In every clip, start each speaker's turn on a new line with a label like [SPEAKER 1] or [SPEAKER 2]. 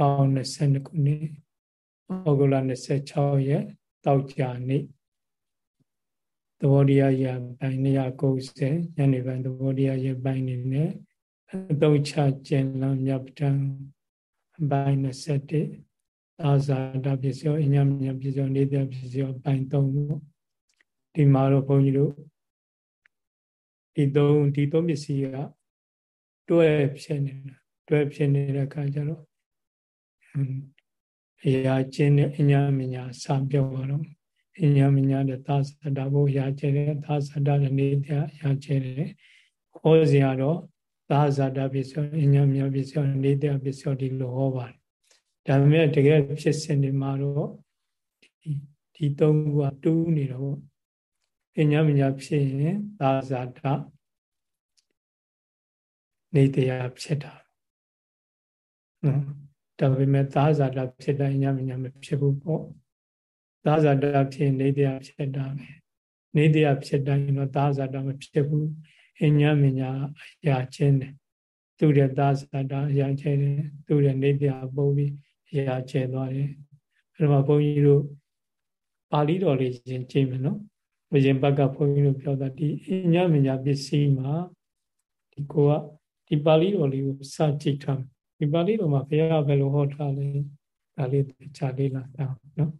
[SPEAKER 1] 2022ခုနှစ်ဩဂုတ်လ26ရက်တောက်ကြနေ့သဘောတရားရပိုင်း290ညနေပိုင်းသဘောတရားရပိုင်းနေနဲ့အသုံးချကျင်လမြတ်တံပိုင်း21သာဇာတပစ္စယောအညမညပစ္စယောနေတဲ့ပစ္စယောပိုင်း3ပေါ့ဒီမှာတော့ဘုန်းကြီးတို့ဒီသုံးဒီသုံးပစ္စည်းကတွဲဖြစ်နေတာတွဲဖြစ်နေတဲ့အခါကျတော့ အရာချင်းတဲ့အညာမညာစာပြောတော့အညာမညာတဲ့သာသတာဘုရာကျဲတဲ့သာသတာတဲ့နေတဲ့ရာကျဲတဲ့ဟောစရာတော့သာဇာတာပစ္စယောအညာမညာပစ္စယောနေတဲ့ပစ္စယောဒီလိုဟောပါတယ်ဒါပေမဲ့တကယ်ဖြစ်စဉ်ဒီမှာတော့ဒီဒီသုံးခုကတူးနေတော့အညာမညာဖြစ်ရင်သာဇာတာနေတရားဖြစ်တာနော် ဒါပေမဲ့သာဇာတာဖြစ်တိုင်းညမညမဖြစ်ဘူးပေါ့သာဇာတာဖြစ်နေတရားဖြစ်တာပဲနေတရားဖြစ်တိုင်းတော့သာဇာတာမဖြစ်ဘူးအညမညာအရာချင်းတယ်သူ့ရဲ့သာဇာတာအရာချင်းတယ်သူ့ရဲ့နေတရားပုံပြီးအရာကျဲသွားတယ်အဲ့တော့ဘုန်းကြီးတို့ပါဠိတော်လေးရင်ကြည့်မယ်နော်ဘုရင်ဘက်ကဘုန်းကြီးတို့ပြောတာဒီအညမညာပစ္စည်းမှာဒီကိုကဒီပါဠိတော်လေးကိုစကြည့်ထား ဒီပါဠိတော်မှာဘုရားဘယ်လိုဟောထားလဲဒါလေးချာလေးလာတာနော်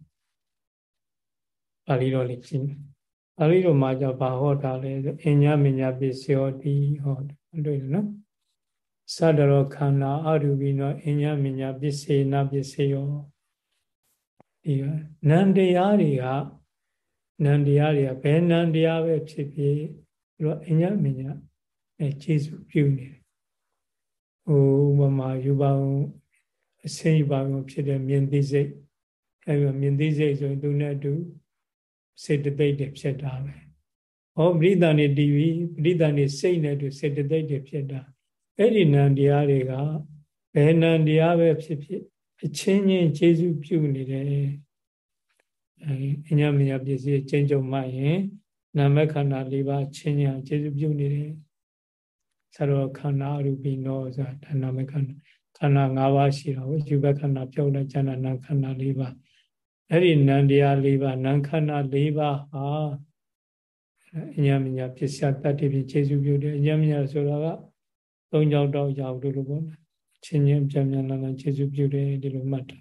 [SPEAKER 1] ပါဠိတော်လေးကြည့်ပါဠိတော်မှာじゃဘာဟောထားလဲဆိုအညမညာပစ္စယောတိဟောတွေ့တယ်နော်သတ္တရောခန္ဓာအရူပိနောအညမညာပစ္စေနာပစ္စယောဒီကနန္တရားတွေကနန္တရားတွေကဘယ်နန္တရားပဲဖြစ်ဖြစ်ပြီးတော့အညမညာအဲခြေစုပြုနေတယ် ဟိုဥပမာယူပါအောင်အစင်းယူပါအောင်ဖြစ်တဲ့မြင်သိစိတ်အဲဒီမြင်သိစိတ်ဆိုရင်သူနဲ့အတူစေတသိက်တွေဖြစ်တာပဲဟောပရိသန်နေတည်ပြီးပရိသန်နေစိတ်နဲ့အတူစေတသိက်တွေဖြစ်တာအဲ့ဒီနံတရားတွေကဘယ်နံတရားပဲဖြစ်ဖြစ်အချင်းချင်းခြေစုပြုနေတယ်အဲအညမညာပစ္စည်းကျင့်ကြုံမှရင်နာမခန္ဓာ၄ပါးချင်းချင်းခြေစုပြုနေတယ် ဆရောခန္ဓာအရူပိနောဆိုတာနာမခန္ဓာခန္ဓာ၅ပါးရှိတာကိုယူဘခန္ဓာပြုတ်တဲ့ဉာဏ်နာခန္ဓာ၄ပါးအဲ့ဒီနံတရား၄ပါးနံခန္ဓာ၄ပါးဟာအညာမညာပစ္စယတတ္တိဖြင့်ခြေစုပြုတယ်အညာမညာဆိုတာကသုံးကြောင်းတောက်ရောက်လို့လို့ပေါ့ချင်းချင်းပြန်ပြန်လာလာခြေစုပြုတယ်ဒီလိုမှတ်တာ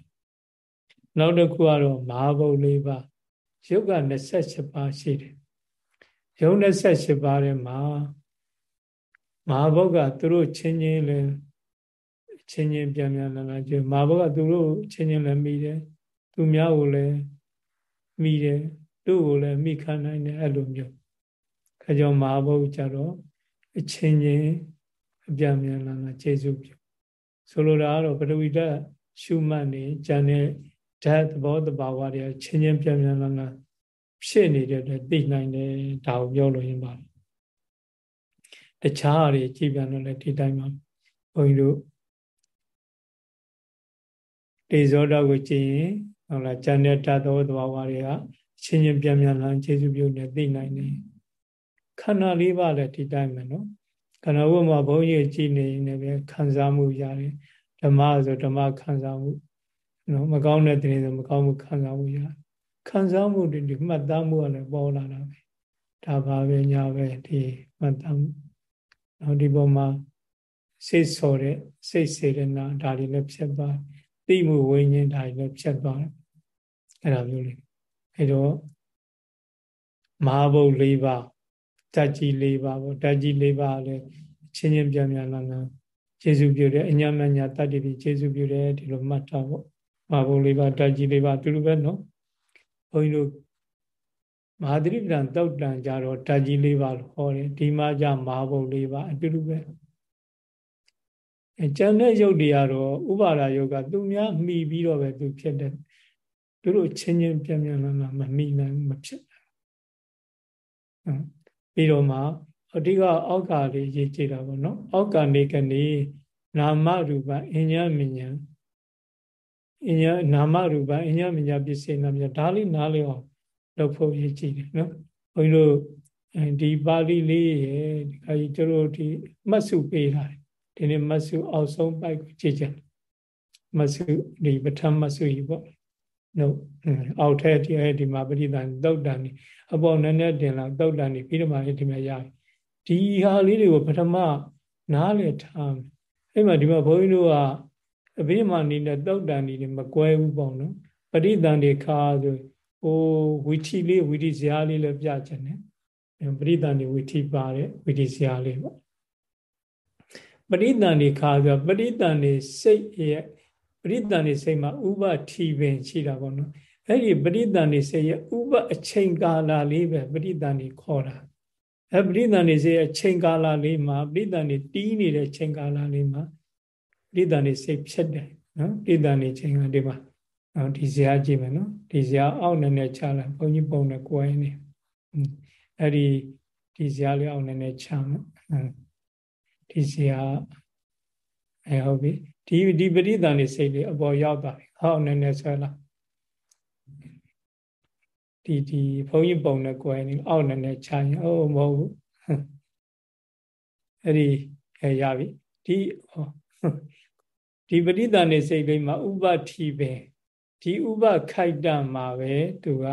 [SPEAKER 1] နောက်တစ်ခုကတော့မဟာဘုတ်၄ပါးယုတ်က28ပါးရှိတယ်ယုံ28ပါးထဲမှာ မဟာဘုတ်ကသူတို့ချင်းချင်းလဲချင်းချင်းပြန်ပြန်လာလာကြည့်မဟာဘုတ်ကသူတို့ချင်းချင်းလဲမိတယ်သူများကိုလည်းမိတယ်သူ့ကိုလည်းမိခံနိုင်တယ်အဲ့လိုမျိုးခကြောင့်မဟာဘုတ်ကြတော့အချင်းချင်းအပြန်ပြန်လာလာခြေစုပ်ပြုဆိုလိုတာကတော့ပထဝီဓာတ်ရှုမှတ်နေဉာဏ်နဲ့ဓာတ်သဘောတဘာဝတွေချင်းချင်းပြန်ပြန်လာလာဖြစ်နေတဲ့အတွက်သိနိုင်တယ်ဒါကိုပြောလို့ရင်းပါတ ခြားအရာကြည့်ပြန်တော့လည်းဒီတိုင်းမှာဘုန်းကြီးတို့တေဇောဓာတ်ကိုကြည့်ရင်ဟုတ်လားဉာဏ်နဲ့ဓာတ်သဘောတဘာဝတွေကချင်းချင်းပြန်ပြန်လာခြေစုပ်ပြုနေသိနိုင်တယ်ခန္ဓာလေးပါးလည်းဒီတိုင်းပဲနော်ခန္ဓာဝတ်မှာဘုန်းကြီးကြည်နေနေပဲခံစားမှုရတယ်ဓမ္မဆိုဓမ္မခံစားမှုနော်မကောင်းတဲ့တင်ဆိုမကောင်းမှုခံစားမှုရတယ်ခံစားမှုတွေဒီမှတ်သားမှုကလည်းပေါ်လာတာပဲဒါပါပဲညာပဲဒီမှတ်သားမှု နောက်ဒီပေါ်မှာစိတ်ဆော်တဲ့စိတ်စေရနာဒါတွေလည်းဖြစ်သွားသိမှုဝိညာဉ်ဒါတွေလည်းဖြစ်သွားတယ်အဲ့ဒါမျိုးလေးအဲ့တော့မဟာဘုတ်၄ပါးဓာတ်ကြီး၄ပါးပေါ့ဓာတ်ကြီး၄ပါးလည်းချင်းချင်းပြန်ပြန်လာလာကျေစုပြုတယ်အညာမညာတတ္တိပြီးကျေစုပြုတယ်ဒီလိုမှတ်ထားပေါ့မဟာဘုံ၄ပါးဓာတ်ကြီး၄ပါးအတူတူပဲနော်ဘုန်းကြီးတို့ မဟာသတိပ္ပံတောက်တန်ကြတော့ဓာတ်ကြီး၄ပါးလို့ဟောတယ်ဒီမှာကြမဟာဘုံ၄ပါးအတူတူပဲအကျန်တဲ့ယုတ်တွေကတော့ဥပါဒယုတ်ကသူများမှီပြီးတော့ပဲသူဖြစ်တယ်သူတို့ချင်းချင်းပြန်ပြန်လာလာမမှီနိုင်မဖြစ်ဘူးပြီးတော့မှအဓိကအောက်ကလေးရေးကြည့်တာပေါ့နော်အောက်ကနေကနေနာမရူပအញ្ញမဉ္ဇဉ်အញ្ញနာမရူပအញ្ញမဉ္ဇဉ်ပစ္စေနာမြဒါလေးနားလေးအောင် လုပ်ဖို့ရေးကြည့်တယ်နော်ဘုန်းကြီးတို့ဒီပါဠိလေးရေဒီခါကြီးတို့ဒီမှတ်စုပေးထားတယ်ဒီနေ့မှတ်စုအောက်ဆုံးပိုက်ကိုကြည့်ကြမဆုဒီပထမဆုကြီးပေါ့နော်အောက်ထဲဒီအဲဒီမှာပရိသန်သုတ်တန်နေအပေါ်နည်းနည်းတင်လာသုတ်တန်နေပြီးတော့မှဒီမှာရဒီဟာလေးတွေကိုပထမနားလေထားအဲ့မှာဒီမှာဘုန်းကြီးတို့ကအဘိဓမ္မာနေနဲ့သုတ်တန်နေမကွဲဘူးပေါ့နော်ပရိသန်တွေခါဆို ဟိုဝီထီလေးဝီထီဇာလေးလည်းပြချင်တယ်ပရိသန်တွေဝီထီပါတဲ့ဝီထီဇာလေးပေါ့ပရိသန်တွေခါဆိုပရိသန်တွေစိတ်ရဲ့ပရိသန်နေစိတ်မှာဥပထီပင်ရှိတာပေါ့နော်အဲ့ဒီပရိသန်နေစိတ်ရဲ့ဥပအချိန်ကာလလေးပဲပရိသန်နေခေါ်တာအဲပရိသန်နေစိတ်အချိန်ကာလလေးမှာပရိသန်နေတီးနေတဲ့ချိန်ကာလလေးမှာပရိသန်နေစိတ်ဖြစ်တယ်နော်ပရိသန်နေချိန်ကဒီမှာ နော်ဒီဇာကြည့်မယ်နော်ဒီဇာအောက်နဲ့နဲ့ချလိုက်ဘုန်းကြီးပုံနဲ့ကိုယ်နေအဲ့ဒီဒီဇာလေးအောက်နဲ့နဲ့ချမယ်ဒီဇာအဲဟုတ်ပြီဒီဒီပရိသန်နေစိတ်လေးအပေါ်ရောက်သွားပြီဟောနည်းနည်းဆွဲလာဒီဒီဘုန်းကြီးပုံနဲ့ကိုယ်နေအောက်နည်းနည်းချရင်အိုးမဟုတ်ဘူးအဲ့ဒီအဲရပြီဒီဒီပရိသန်နေစိတ်လေးမှာဥပတိပဲ ဒီဥပခိုက်တမှာပဲသူက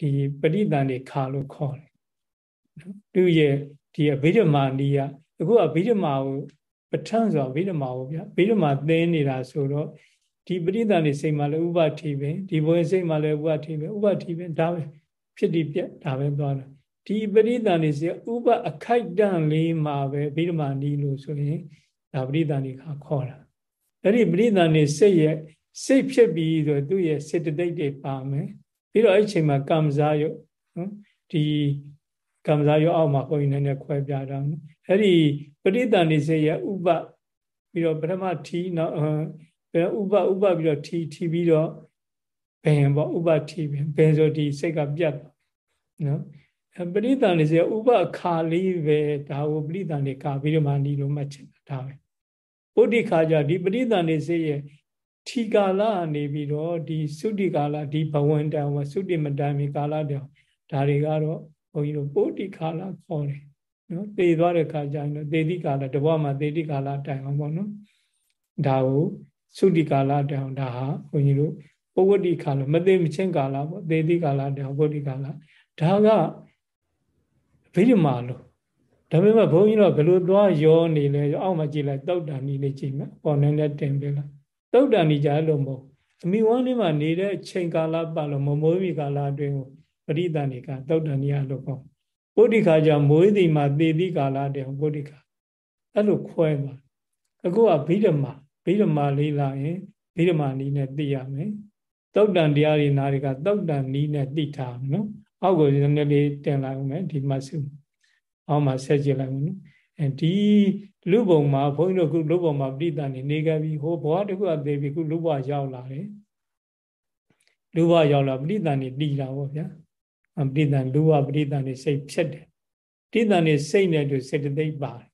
[SPEAKER 1] ဒီပရိသန်နေခါလို့ခေါ်တယ်သူရဲ့ဒီအဘိဓမ္မာနီးကအခုအဘိဓမ္မာကိုပဋ္ဌာန်းဆိုဗိဓမာကိုဗျဗိဓမာသင်းနေတာဆိုတော့ဒီပရိသန်နေစိတ်မှလည်းဥပတိပဲဒီဘဝစိတ်မှလည်းဥပတိပဲဥပတိပဲဒါပဲဖြစ်ဒီပြက်ဒါပဲသွားတာဒီပရိသန်နေစိဥပအခိုက်တန့်လေးမှာပဲဗိဓမာနီးလို့ဆိုရင်ဒါပရိသန်နေခါခေါ်တာအဲ့ဒီပရိသန်နေစိတ်ရဲ့ စိတ်ဖြစ်ပြီးဆိုသူ့ရဲ့စေတသိက်တွေပါမယ်ပြီးတော့အဲ့ချိန်မှာကံစားရုပ်နော်ဒီကံစားရုပ်အောက်မှာဘုန်းကြီးနည်းနည်းခွဲပြတာအဲ့ဒီပရိသန္တိစေရဥပပြီးတော့ပထမထီနောက်ဥပဥပပြီးတော့ထီထီပြီးတော့ဘယ်ပေါ့ဥပထီဘယ်ဘယ်ဆိုဒီစိတ်ကပြတ်နော်ပရိသန္တိစေဥပခါလေးပဲဒါကိုပရိသန္တိခါပြီးတော့မှနီလို့မှတ်ချင်တာဒါပဲဥဒိခါကြဒီပရိသန္တိစေရ ထီကာလနေပြီးတော့ဒီသုတိကာလဒီဘဝန္တံဝသုတိမတံမီကာလတောင်ဒါတွေကတော့ဘုန်းကြီးတို့ပုဒ္တိကာလခေါ်တယ်နော်သေသွားတဲ့ခါကျရင်တော့သေတိကာလတဘောမှာသေတိကာလတိုင်အောင်ပေါ့နော်ဒါကိုသုတိကာလတိုင်အောင်ဒါဟာဘုန်းကြီးတို့ပဝတ္တိကာလမသိမချင်းကာလပေါ့သေတိကာလတိုင်အောင်ပုဒ္တိကာလဒါကဗိဓမာလို့ဒါပေမဲ့ဘုန်းကြီးတို့ဘယ်လိုသွားရောနေလဲအောက်မှာကြည့်လိုက်တောက်တန်နီလေးကြည့်မယ်ပေါ်နေနဲ့တင်ပြလိုက် တောက်တန်နီကြလို့မဟုတ်အမိဝမ်းလေးမှာနေတဲ့ချိန်ကာလပတ်လို့မမိုးမီကာလအတွင်းကိုပရိသန်တွေကတောက်တန်နီရလို့ပေါ့ပုဒ္ဓိခါကြောင့်မွေးသည်မှာသေတိကာလတည်းပုဒ္ဓိခါအဲ့လိုခွဲပါအခုကဗိဓမာဗိဓမာလေးလာရင်ဗိဓမာနီးနဲ့သိရမယ်တုတ်တန်တရားတွေနာတွေကတုတ်တန်နီးနဲ့သိထားမယ်နော်အောက်ကိုနည်းနည်းလေးတင်လိုက်အောင်မယ်ဒီမှာစုအောက်မှာဆက်ကြည့်လိုက်အောင်နော် အဲဒီလူပုံမှာဘုန်းကြီးတို့ခုလူပုံမှာပြိတ္တနေနေကြပြီဟိုဘဝတခုအသေးပြီခုလူဘဝရောက်လာတယ်လူဘဝရောက်လာပြိတ္တနေတည်တာပေါ့ဗျာပဋိသင်လူဝပဋိသင်နေစိတ်ဖြစ်တယ်ပဋိသင်နေစိတ်နဲ့တူစေတသိက်ပါတယ်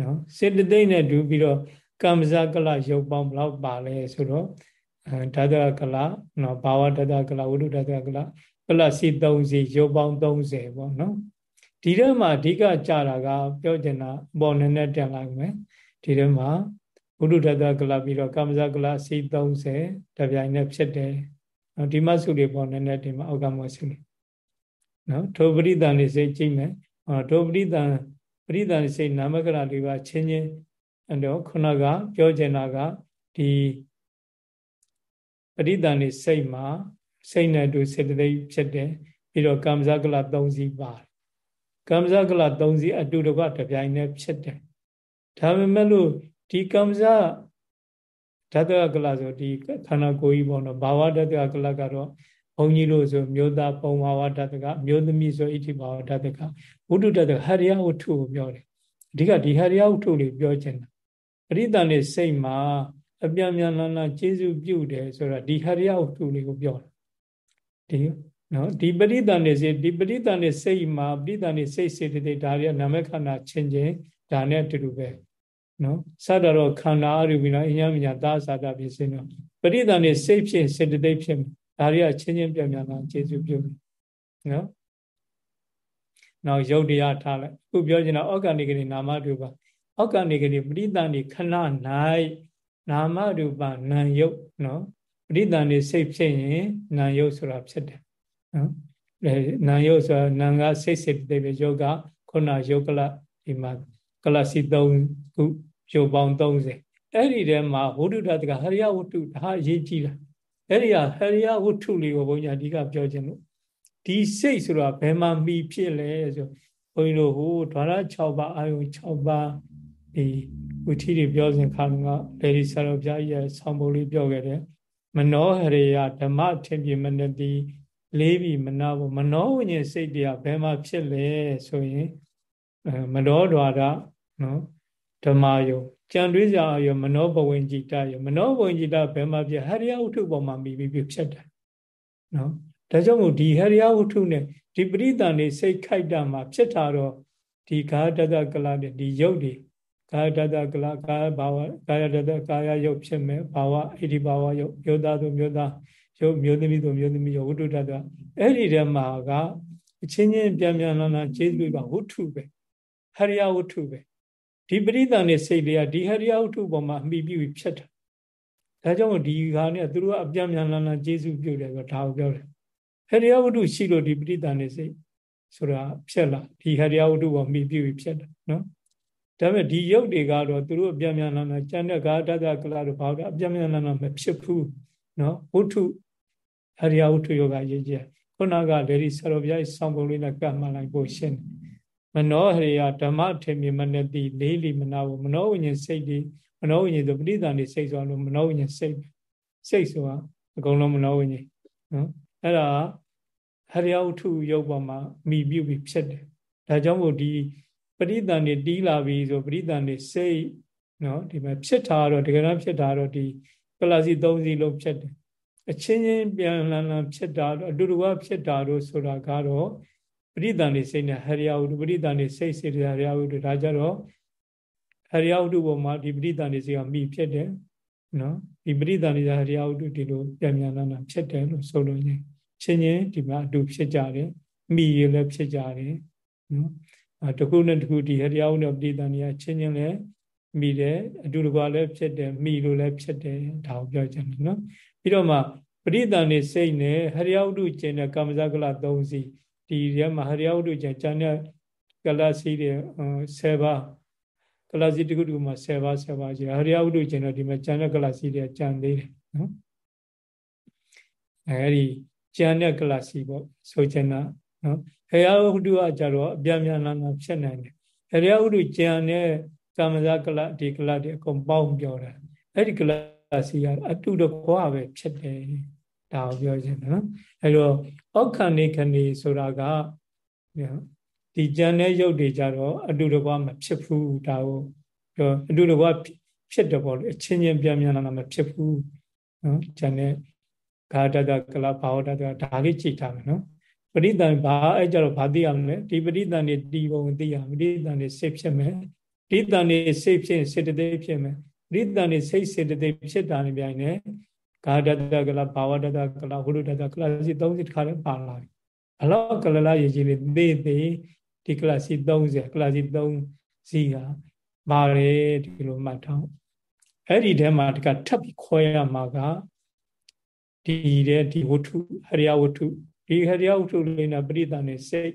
[SPEAKER 1] နော်စေတသိက်နဲ့တူပြီးတော့ကမ္မဇကလရုပ်ပေါင်းဘလောက်ပါလဲဆိုတော့ဓာတကလနော်ဘာဝဓာတကလဝိတုဓာတကလကလစီ30ရုပ်ပေါင်း30ပေါ့နော် ဒီထဲမှာအဓိကကြတာက ပြောချင်တာပေါ်နည်းနည်းတင်လိုက်မယ်ဒီထဲမှာဝိတုဓာတကလပြီးတော့ကမ္မဇကလစီ30တပြိုင်နဲ့ဖြစ်တယ်နော်ဒီမဆုတွေပေါ်နည်းနည်းတင်မှာအောက်ကမဆုတွေနော်ထိုပရိသန်နေစိတ်ကြည့်မယ်ဟောထိုပရိသန်ပရိသန်စိတ်နာမကရလေးပါချင်းချင်းအဲ့တော့ခုနကပြောချင်တာကဒီပရိသန်နေစိတ်မှာစိတ်နဲ့တူစေတသိက်ဖြစ်တယ်ပြီးတော့ကမ္မဇကလ3စီးပါတယ် ကမ္မဇကလ3စီးအတူတကွတပြိုင်တည်းဖြစ်တယ်ဒါပေမဲ့လို့ဒီကမ္မဇဓာတကလဆိုဒီခန္ဓာကိုယ်ကြီးပေါ့နော်ဘာဝဓာတကလကတော့ဘုန်းကြီးတို့ဆိုမျိုးသားပုံဘာဝဓာတကမျိုးသမီးဆိုဣတိဘာဝဓာတကဝုဒ္ဓဓာတကဟရိယဝတ္ထုကိုပြောတယ်အဓိကဒီဟရိယဝတ္ထုလေးပြောချင်တာပရိသန်နဲ့စိတ်မှာအပြမြန်လန်းလန်းကျေစုပြုတယ်ဆိုတာဒီဟရိယဝတ္ထုလေးကိုပြောတာဒီ နော်ဒီပရိသန်နဲ့စိတ်ဒီပရိသန်နဲ့စိတ်မှာပရိသန်နဲ့စိတ်စေတသိက်ဒါရီနာမခန္ဓာချင်းချင်းဒါနဲ့အတူတူပဲနော်စတာတော့ခန္ဓာအရူပိနာအញ្ញမညာသာသာတာဖြစ်စင်းတော့ပရိသန်နဲ့စိတ်ဖြစ်စေတသိက်ဖြစ်ဒါတွေကချင်းချင်းပြပြလာကျေစုပြုနော်နောက်ယုတ်တရားထားလိုက်အခုပြောချင်တာဩကဏိကတိနာမတူပါဩကဏိကတိပရိသန္တိခဏ၌နာမရူပနာယုတ်နော်ပရိသန်နေစိတ်ဖြစ်ရင်နာယုတ်ဆိုတာဖြစ်တယ် နော်နာယုတ်ဆိုတာနာငါစိတ်စိတ်တိပဲယောဂခုနယောကလဒီမှာကလစီ3ခုရုပ်ပေါင်း30အဲ့ဒီထဲမှာဝိတုဒ္ဒတကဟရိယဝတ္ထုဒါအရေးကြီးတာအဲ့ဒီဟာဟရိယဝတ္ထုလေးကိုဘုန်းကြီးအဓိကပြောခြင်းလို့ဒီစိတ်ဆိုတာဘယ်မှာမှီဖြစ်လဲဆိုဘုန်းကြီးတို့ဟိုဓာရ6ပါးအာယု6ပါးဒီဝိထီတွေပြောစဉ်ခါကလေဒီဆရာတော်ဘုရားကြီးရဲ့ဆောင်းပုံလေးပြောခဲ့တယ်မနောဟရိယဓမ္မထင်ပြမနတိ လေးပြီမနာဘူးမနောဝိညာဉ်စိတ်တရားဘယ်မှာဖြစ်လဲဆိုရင်မနောဒွါရနော်ဓမ္မယုံကြံတွေးကြရမနောဘဝင်จิตရမနောဘဝင်จิตဘယ်မှာဖြစ်ဟရိယဝတ္ထုပေါ်မှာမိပြီးဖြစ်တယ်နော်ဒါကြောင့်မို့ဒီဟရိယဝတ္ထုနဲ့ဒီပရိသန်နေစိတ်ခိုက်တာမှာဖြစ်တာတော့ဒီကာတတကလနဲ့ဒီယုတ်တွေကာယတတကလကာယဘာဝကာယတတကာယယုတ်ဖြစ်မယ်ဘာဝဣတိဘာဝယုတ်ယောသားသူမျိုးသား ယုတ်မျိုးသမီးသူမျိုးသမီးယုတ်ဝတ္ထုတတအဲ့ဒီထဲမှာကအချင်းချင်းပြန်ပြန်လာလာကျေးဇူးပါဝတ္ထုပဲဟရိယဝတ္ထုပဲဒီပရိသန်နဲ့စိတ်တွေကဒီဟရိယဝတ္ထုပေါ်မှာအမိပြုဖြစ်တာဒါကြောင့်ဒီခါနဲ့သူတို့ကအပြန်ပြန်လာလာကျေးဇူးပြုတယ်ဆိုဒါကိုပြောတယ်ဟရိယဝတ္ထုရှိလို့ဒီပရိသန်နဲ့စိတ်ဆိုတာဖြစ်လာဒီဟရိယဝတ္ထုပေါ်မိပြုဖြစ်တာနော်ဒါပေမဲ့ဒီရုပ်တွေကတော့သူတို့အပြမြန်လာလာကျန်တဲ့ဂါတတကလာတို့ဘာလို့အပြမြန်လာလာမဖြစ်ဘူးနော်ဝုထု အရိယဝုထုယောဂရေးကြခုနကလေဒီဆရာဘုရားဆောင်းပုံလေးနဲ့ကတ်မှလိုက်ဖို့ရှင်းမနောဟရိယဓမ္မထေမြမနတိလေးလီမနာဝမနောဝိညာဉ်စိတ်ဒီမနောဝိညာဉ်ဆိုပဋိသန္ဓေစိတ်ဆိုလို့မနောဝိညာဉ်စိတ်စိတ်ဆိုတာအကုန်လုံးမနောဝိညာဉ်နော်အဲ့ဒါဟရိယဝုထုရုပ်ပေါ်မှာမိပြုပြီးဖြစ်တယ်ဒါကြောင့်မို့ဒီပရိသန်နေတီးလာပြီဆိုပရိသန်နေစိတ်နော်ဒီမှာဖြစ်တာတော့တကယ်တော့ဖြစ်တာတော့ဒီပလစီ၃စီလုံးဖြစ်တယ် အချင်းချင်းပြန်လန်လန်ဖြစ်တာတော့အတူတူကဖြစ်တာတော့ဆိုတာကတော့ပရိသန်နေစိတ်နဲ့ဟရိယဝတ္ထုပရိသန်နေစိတ်စေတဟရိယဝတ္ထုဒါကြတော့ဟရိယဝတ္ထုပေါ်မှာဒီပရိသန်နေစိတ်ကမိဖြစ်တယ်နော်ဒီပရိသန်နေဟရိယဝတ္ထုဒီလိုပြန်ပြန်လန်လန်ဖြစ်တယ်လို့ဆိုလို့ချင်းချင်းချင်းဒီမှာအတူဖြစ်ကြတယ်မိရလည်းဖြစ်ကြတယ်နော်တခုနဲ့တခုဒီဟတရားဥနဲ့ပဋိသန္ဓေချင်းချင်းလည်းမိတယ်အတူတကွာလည်းဖြစ်တယ်မိလို့လည်းဖြစ်တယ်ဒါကိုပြောချင်တယ်နော် ပြီးတော့မှပဋိသန္ဓေစိတ်နဲ့ဟရိယဝတ္ထုကျင်တဲ့ကာမဇဂလ၃စီဒီထဲမှာဟရိယဝတ္ထုကျင်ကျန်တဲ့ကလစီတွေ10ပါးကလစီတခုတခုမှာ10ပါး10ပါးရှိဟရိယဝတ္ထုကျင်တော့ဒီမှာကျန်တဲ့ကလစီတွေကျန်သေးတယ်နော်အဲဒီကျန်တဲ့ကလစီပေါ့ဆိုချင်တာနော်ဟရိယဝတ္ထုကကြတော့အပြင်းပြန်လာတာဖြစ်နိုင်တယ်ဟရိယဝတ္ထုကျန်တဲ့ကာမဇကလဒီကလတွေအကုန်ပေါင်းပြောတာအဲ့ဒီကလ စီကအတုတကွာပဲဖြစ်တယ်ဒါကိုပြောချင်တယ်နော်အဲ့တော့ဩခန္ဓိခဏီဆိုတာကဒီကြံတဲ့ရုပ်တွေကြတော့အတုတကွာမဖြစ်ဘူးဒါကိုပြောအတုတကွာဖြစ်တယ်ပေါ့လေအချင်းချင်းပြန်ပြန်လာတာမဖြစ်ဘူးနော်ကြံတဲ့ဂါတတကလဘာဝတတဒါလေးကြည့်ထားမယ်နော်ပရိသန်ဘာအဲ့ကြတော့ဘာသိရမလဲဒီပရိသန်နေတီပုံသိရပရိသန်နေစိတ်ဖြစ်မယ်ပရိသန်နေစိတ်ဖြစ်စေတသိက်ဖြစ်မယ် ပရိသန်နေစိတ်စေတသိက်ဖြစ်တာနေပြိုင်နေဂါဒတကလဘာဝတတကလဟုလုတတကလစီ30တခါလည်းပါလာပြီအလောကလလရေကြီးလေးသေသေးဒီကလစီ30ကလစီ3စီကပါတယ်ဒီလိုမှတ်ထားအဲ့ဒီထဲမှာတကထပ်ပြီးခွဲရမှာကဒီတဲ့ဒီဝတ္ထုဟရိယဝတ္ထုဒီဟရိယဥထုလေးနဲ့ပရိသန်နေစိတ်